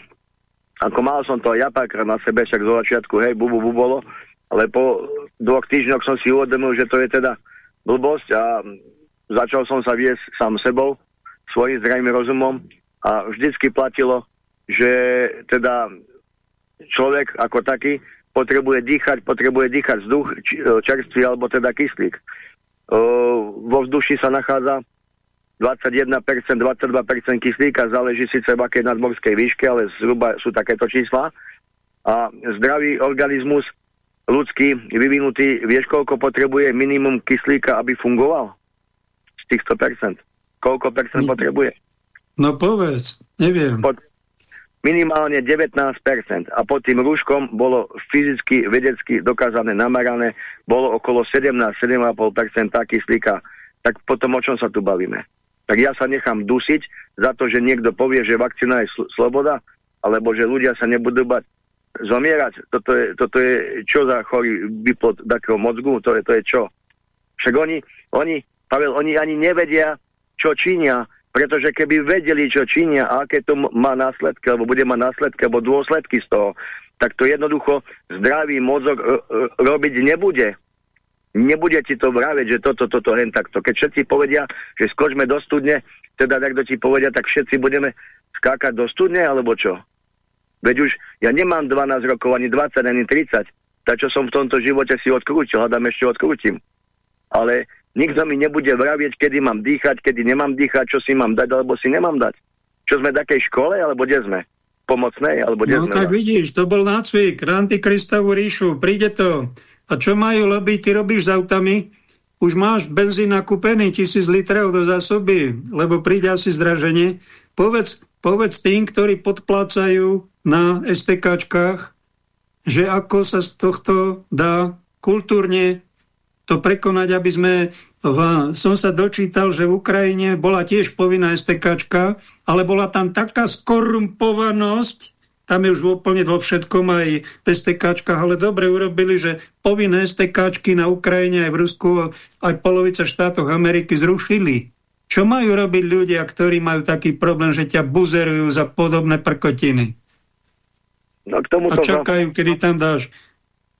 Speaker 3: ako mal som to ja párkrát na sebe, však zo začiatku, hej, bubu, bu bolo, ale po dvoch týždňoch som si uvedomil, že to je teda blbosť a začal som sa viesť sám sebou, svojím zrejmým rozumom a vždycky platilo, že teda človek ako taký potrebuje dýchať, potrebuje dýchať vzduch, e, čerstvý alebo teda kyslík. E, vo vzduši sa nachádza 21%, 22% kyslíka, záleží síce v akej nadmorskej výške, ale zhruba sú takéto čísla. A zdravý organizmus ľudský, vyvinutý, vieš, koľko potrebuje minimum kyslíka, aby fungoval? Z týchto percent. Koľko percent potrebuje?
Speaker 1: No povedz, neviem. Pod,
Speaker 3: minimálne 19% a pod tým rúškom bolo fyzicky, vedecky dokázané, namerané, bolo okolo 17-7,5% kyslíka. Tak potom o čom sa tu bavíme? Tak ja sa nechám dusiť za to, že niekto povie, že vakcína je sl sloboda, alebo že ľudia sa nebudú bať zomierať. Toto je, toto je čo za chorý vyplod takého mozgu? To je, to je čo? Však oni, oni, Pavel, oni ani nevedia, čo činia pretože keby vedeli, čo činia a aké to má následky, alebo bude mať následky, alebo dôsledky z toho, tak to jednoducho zdravý mozog e, e, robiť nebude. Nebude ti to vraveť, že toto, toto, hen takto. Keď všetci povedia, že skočme do studne, teda takto ti povedia, tak všetci budeme skákať do studne, alebo čo? Veď už ja nemám 12 rokov, ani 20, ani 30. Tak čo som v tomto živote si odkrútil, hľadám ešte odkrútim. Ale Nikto mi nebude vravieť, kedy mám dýchať, kedy nemám dýchať, čo si mám dať, alebo si nemám dať. Čo sme v takej škole, alebo kde sme? Pomocnej, alebo kde
Speaker 1: no,
Speaker 3: sme?
Speaker 1: tak vidíš, to bol nácvik, antikristovú ríšu, príde to. A čo majú robiť? Ty robíš s autami, už máš benzín nakúpený, tisíc litrov do zásoby, lebo príde asi zdraženie. Povedz, povedz tým, ktorí podplácajú na STKčkách, že ako sa z tohto dá kultúrne to prekonať, aby sme... V, som sa dočítal, že v Ukrajine bola tiež povinná STKčka, ale bola tam taká skorumpovanosť, tam je už úplne vo všetkom aj v STKčkách, ale dobre urobili, že povinné STKčky na Ukrajine aj v Rusku, aj polovica štátoch Ameriky zrušili. Čo majú robiť ľudia, ktorí majú taký problém, že ťa buzerujú za podobné prkotiny? No, k tomu a čakajú, kedy tam dáš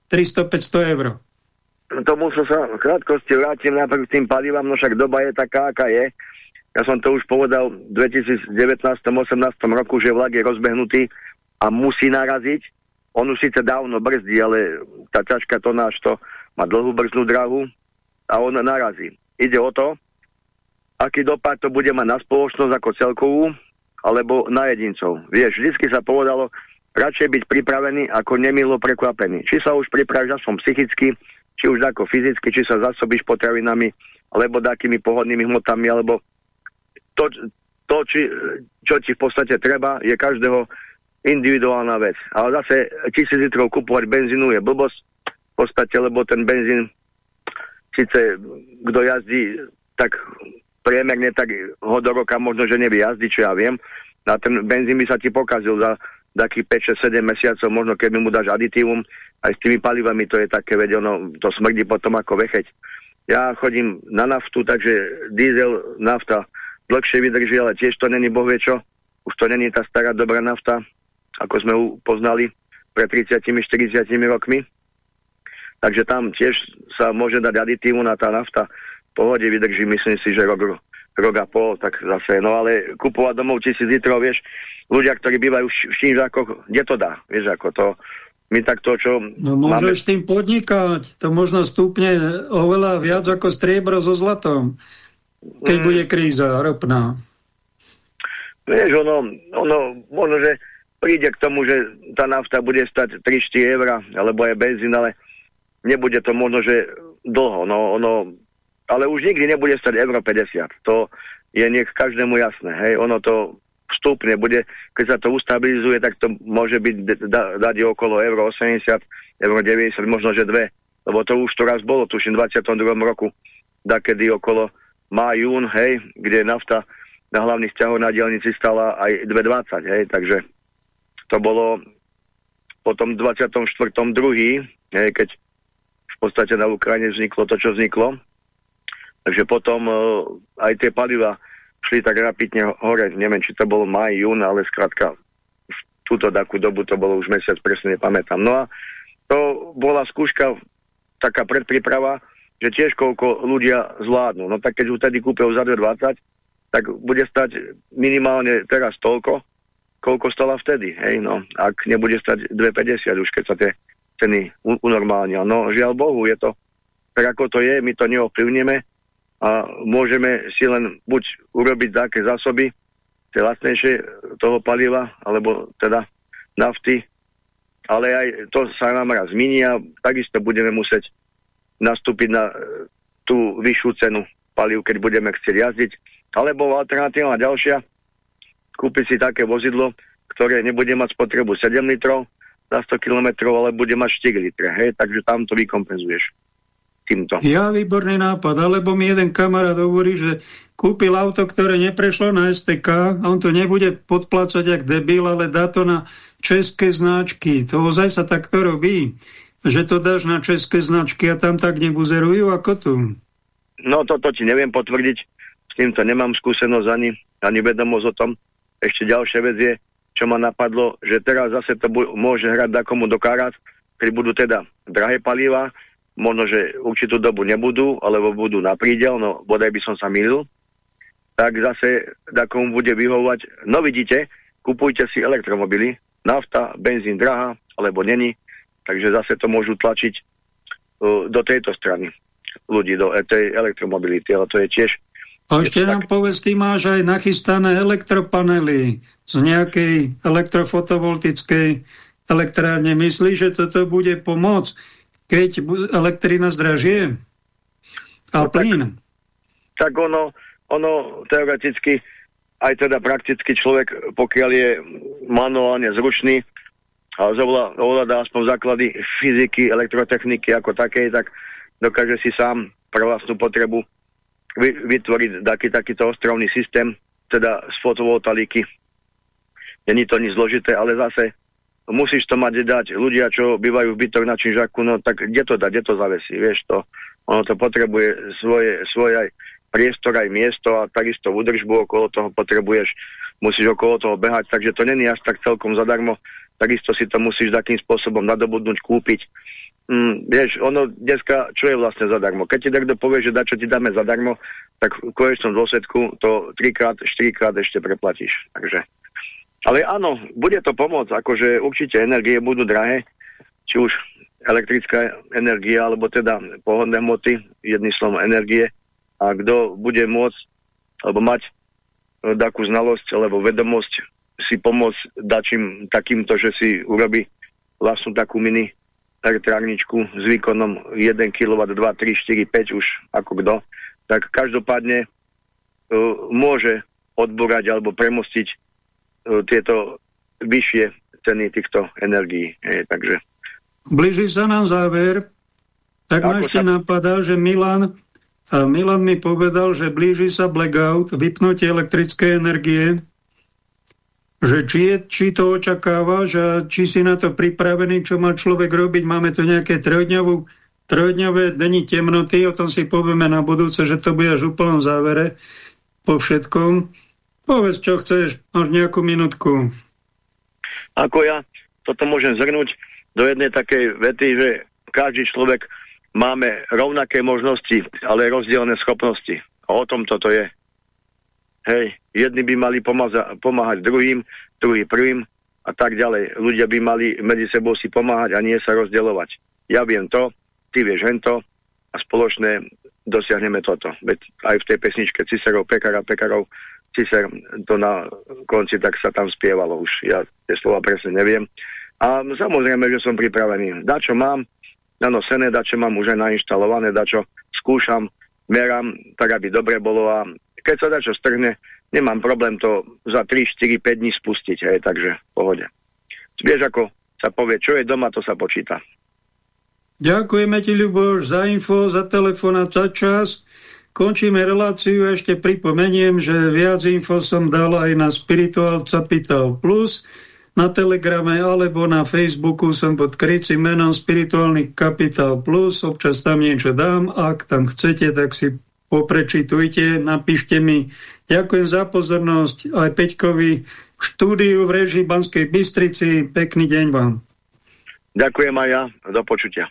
Speaker 1: 300-500 eur
Speaker 3: tomu som sa v krátkosti vrátim najprv tým palivám, no však doba je taká, aká je. Ja som to už povedal v 2019-18 roku, že vlak je rozbehnutý a musí naraziť. On už síce dávno brzdí, ale tá ťažká tonáž to má dlhú brznú drahu. a on narazí. Ide o to, aký dopad to bude mať na spoločnosť ako celkovú, alebo na jedincov. Vieš, vždy sa povedalo, radšej byť pripravený ako nemilo prekvapený. Či sa už pripravíš aspoň psychicky, či už ako fyzicky, či sa zasobíš potravinami, alebo takými pohodnými hmotami, alebo to, to či, čo ti v podstate treba, je každého individuálna vec. Ale zase tisíc litrov kupovať benzínu je blbosť v podstate, lebo ten benzín síce kto jazdí tak priemerne, tak ho do roka možno, že nevie jazdiť, čo ja viem. A ten benzín by sa ti pokazil za takých 5, 6, 7 mesiacov, možno keby mu dáš aditívum, aj s tými palivami to je také, veď ono, to smrdí potom ako vecheť. Ja chodím na naftu, takže diesel, nafta dlhšie vydrží, ale tiež to není bohvie čo. Už to není tá stará dobrá nafta, ako sme ju poznali pred 30-40 rokmi. Takže tam tiež sa môže dať aditívu na tá nafta. V pohode vydrží, myslím si, že rok, rok a pol, tak zase, no ale kupovať domov tisíc litrov, vieš, ľudia, ktorí bývajú v štížakoch, kde to dá, vieš, ako to, my tak to, čo
Speaker 1: No môžeš máme... tým podnikať, to možno stúpne oveľa viac ako striebro so zlatom, keď mm. bude kríza ropná.
Speaker 3: Vieš, ono, ono, možno, že príde k tomu, že tá nafta bude stať 3-4 eur, alebo aj benzín, ale nebude to možno, že dlho, no, ono, ale už nikdy nebude stať euro 50. To je nech každému jasné, hej, ono to vstupne bude, keď sa to ustabilizuje, tak to môže byť da, dať okolo euro 80, euro 90, možno že dve, lebo to už to raz bolo, tuším, v 22. roku, da kedy okolo má jún, hej, kde nafta na hlavných ťahov na dielnici stala aj 2,20, hej, takže to bolo potom 24.2., hej, keď podstate na Ukrajine vzniklo to, čo vzniklo. Takže potom uh, aj tie paliva šli tak rapidne hore. Neviem, či to bolo maj, jún, ale skrátka v túto takú dobu to bolo už mesiac, presne nepamätám. No a to bola skúška, taká predpríprava, že tiež koľko ľudia zvládnu. No tak keď už tedy kúpil za 2,20, tak bude stať minimálne teraz toľko, koľko stala vtedy. Hej, no. Ak nebude stať 2,50 už, keď sa tie ceny unormálnia. No žiaľ Bohu, je to tak ako to je, my to neovplyvníme a môžeme si len buď urobiť také zásoby, tie lacnejšie toho paliva, alebo teda nafty, ale aj to sa nám raz miní a takisto budeme musieť nastúpiť na e, tú vyššiu cenu paliv, keď budeme chcieť jazdiť. Alebo alternatíva ďalšia, kúpiť si také vozidlo, ktoré nebude mať spotrebu 7 litrov, za 100 km, ale bude mať 4 litre, hej, takže tam to vykompenzuješ týmto.
Speaker 1: Ja, výborný nápad, alebo mi jeden kamarát hovorí, že kúpil auto, ktoré neprešlo na STK a on to nebude podplácať jak debil, ale dá to na české značky. To ozaj sa takto robí, že to dáš na české značky a tam tak nebuzerujú ako tu.
Speaker 3: No toto ti neviem potvrdiť, s týmto nemám skúsenosť ani, ani vedomosť o tom. Ešte ďalšia vec je, čo ma napadlo, že teraz zase to môže hrať takomu do karát, keď budú teda drahé paliva, možno, že určitú dobu nebudú, alebo budú na prídel, no bodaj by som sa milil, tak zase takomu bude vyhovovať, no vidíte, kupujte si elektromobily, nafta, benzín drahá, alebo není, takže zase to môžu tlačiť uh, do tejto strany ľudí, do tej elektromobility, ale to je tiež
Speaker 1: a ešte nám tak... povedz, ty máš aj nachystané elektropanely z nejakej elektrofotovoltickej elektrárne. Myslíš, že toto bude pomôcť, keď elektrina zdražie? A no, plyn?
Speaker 3: Tak, tak ono, ono teoreticky, aj teda prakticky človek, pokiaľ je manuálne zručný a ovláda aspoň základy fyziky, elektrotechniky ako takej, tak dokáže si sám pre vlastnú potrebu vytvoriť taký, takýto ostrovný systém, teda z fotovoltaiky. Není to nič zložité, ale zase musíš to mať dať. Ľudia, čo bývajú v bytoch na Činžaku, no tak kde to dať, kde to zavesí, vieš to. Ono to potrebuje svoje, svoje aj priestor, aj miesto a takisto údržbu okolo toho potrebuješ, musíš okolo toho behať, takže to není až tak celkom zadarmo. Takisto si to musíš takým spôsobom nadobudnúť, kúpiť mm, vieš, ono dneska, čo je vlastne zadarmo? Keď ti niekto povie, že da, čo ti dáme zadarmo, tak v konečnom dôsledku to trikrát, štyrikrát ešte preplatíš. Takže. Ale áno, bude to pomôcť, akože určite energie budú drahé, či už elektrická energia, alebo teda pohodné hmoty, jedným slovom energie. A kto bude môcť, alebo mať e, takú znalosť, alebo vedomosť si pomôcť dačím takýmto, že si urobí vlastnú takú mini elektrárničku s výkonom 1 kW, 2, 3, 4, 5 už ako kto, tak každopádne uh, môže odborať alebo premostiť tieto vyššie ceny týchto energií. E, takže
Speaker 1: Blíži sa nám záver, tak ma ešte sa... napadá, že Milan, a Milan mi povedal, že blíži sa blackout, vypnutie elektrickej energie, že či, je, či to očakáva, že či si na to pripravený, čo má človek robiť. Máme tu nejaké trojdňovú, trojdňové dni temnoty, o tom si povieme na budúce, že to bude až úplnom závere po všetkom. Povedz, čo chceš, máš nejakú minútku.
Speaker 3: Ako ja toto môžem zhrnúť, do jednej takej vety, že každý človek máme rovnaké možnosti, ale rozdielne schopnosti. O tom toto je. Hej, jedni by mali pomáhať druhým, druhý prvým a tak ďalej. Ľudia by mali medzi sebou si pomáhať a nie sa rozdielovať. Ja viem to, ty vieš hento a spoločne dosiahneme toto. Veď aj v tej pesničke Cicerov, Pekara, Pekarov, Cicer to na konci tak sa tam spievalo už. Ja tie slova presne neviem. A samozrejme, že som pripravený. Dačo mám nanosené, dačo mám už aj nainštalované, dačo skúšam, merám, tak aby dobre bolo a keď sa dačo strhne, nemám problém to za 3, 4, 5 dní spustiť, hej, takže v pohode. Vieš, ako sa povie, čo je doma, to sa počíta.
Speaker 1: Ďakujeme ti, Ľuboš, za info, za telefón a za čas. Končíme reláciu ešte pripomeniem, že viac info som dal aj na Spiritual Capital Plus na Telegrame alebo na Facebooku som pod krycím menom Spirituálny Kapitál Plus, občas tam niečo dám, ak tam chcete, tak si poprečitujte, napíšte mi. Ďakujem za pozornosť aj Peťkovi v štúdiu v režii Banskej Bystrici. Pekný deň vám.
Speaker 3: Ďakujem aj ja, do počutia.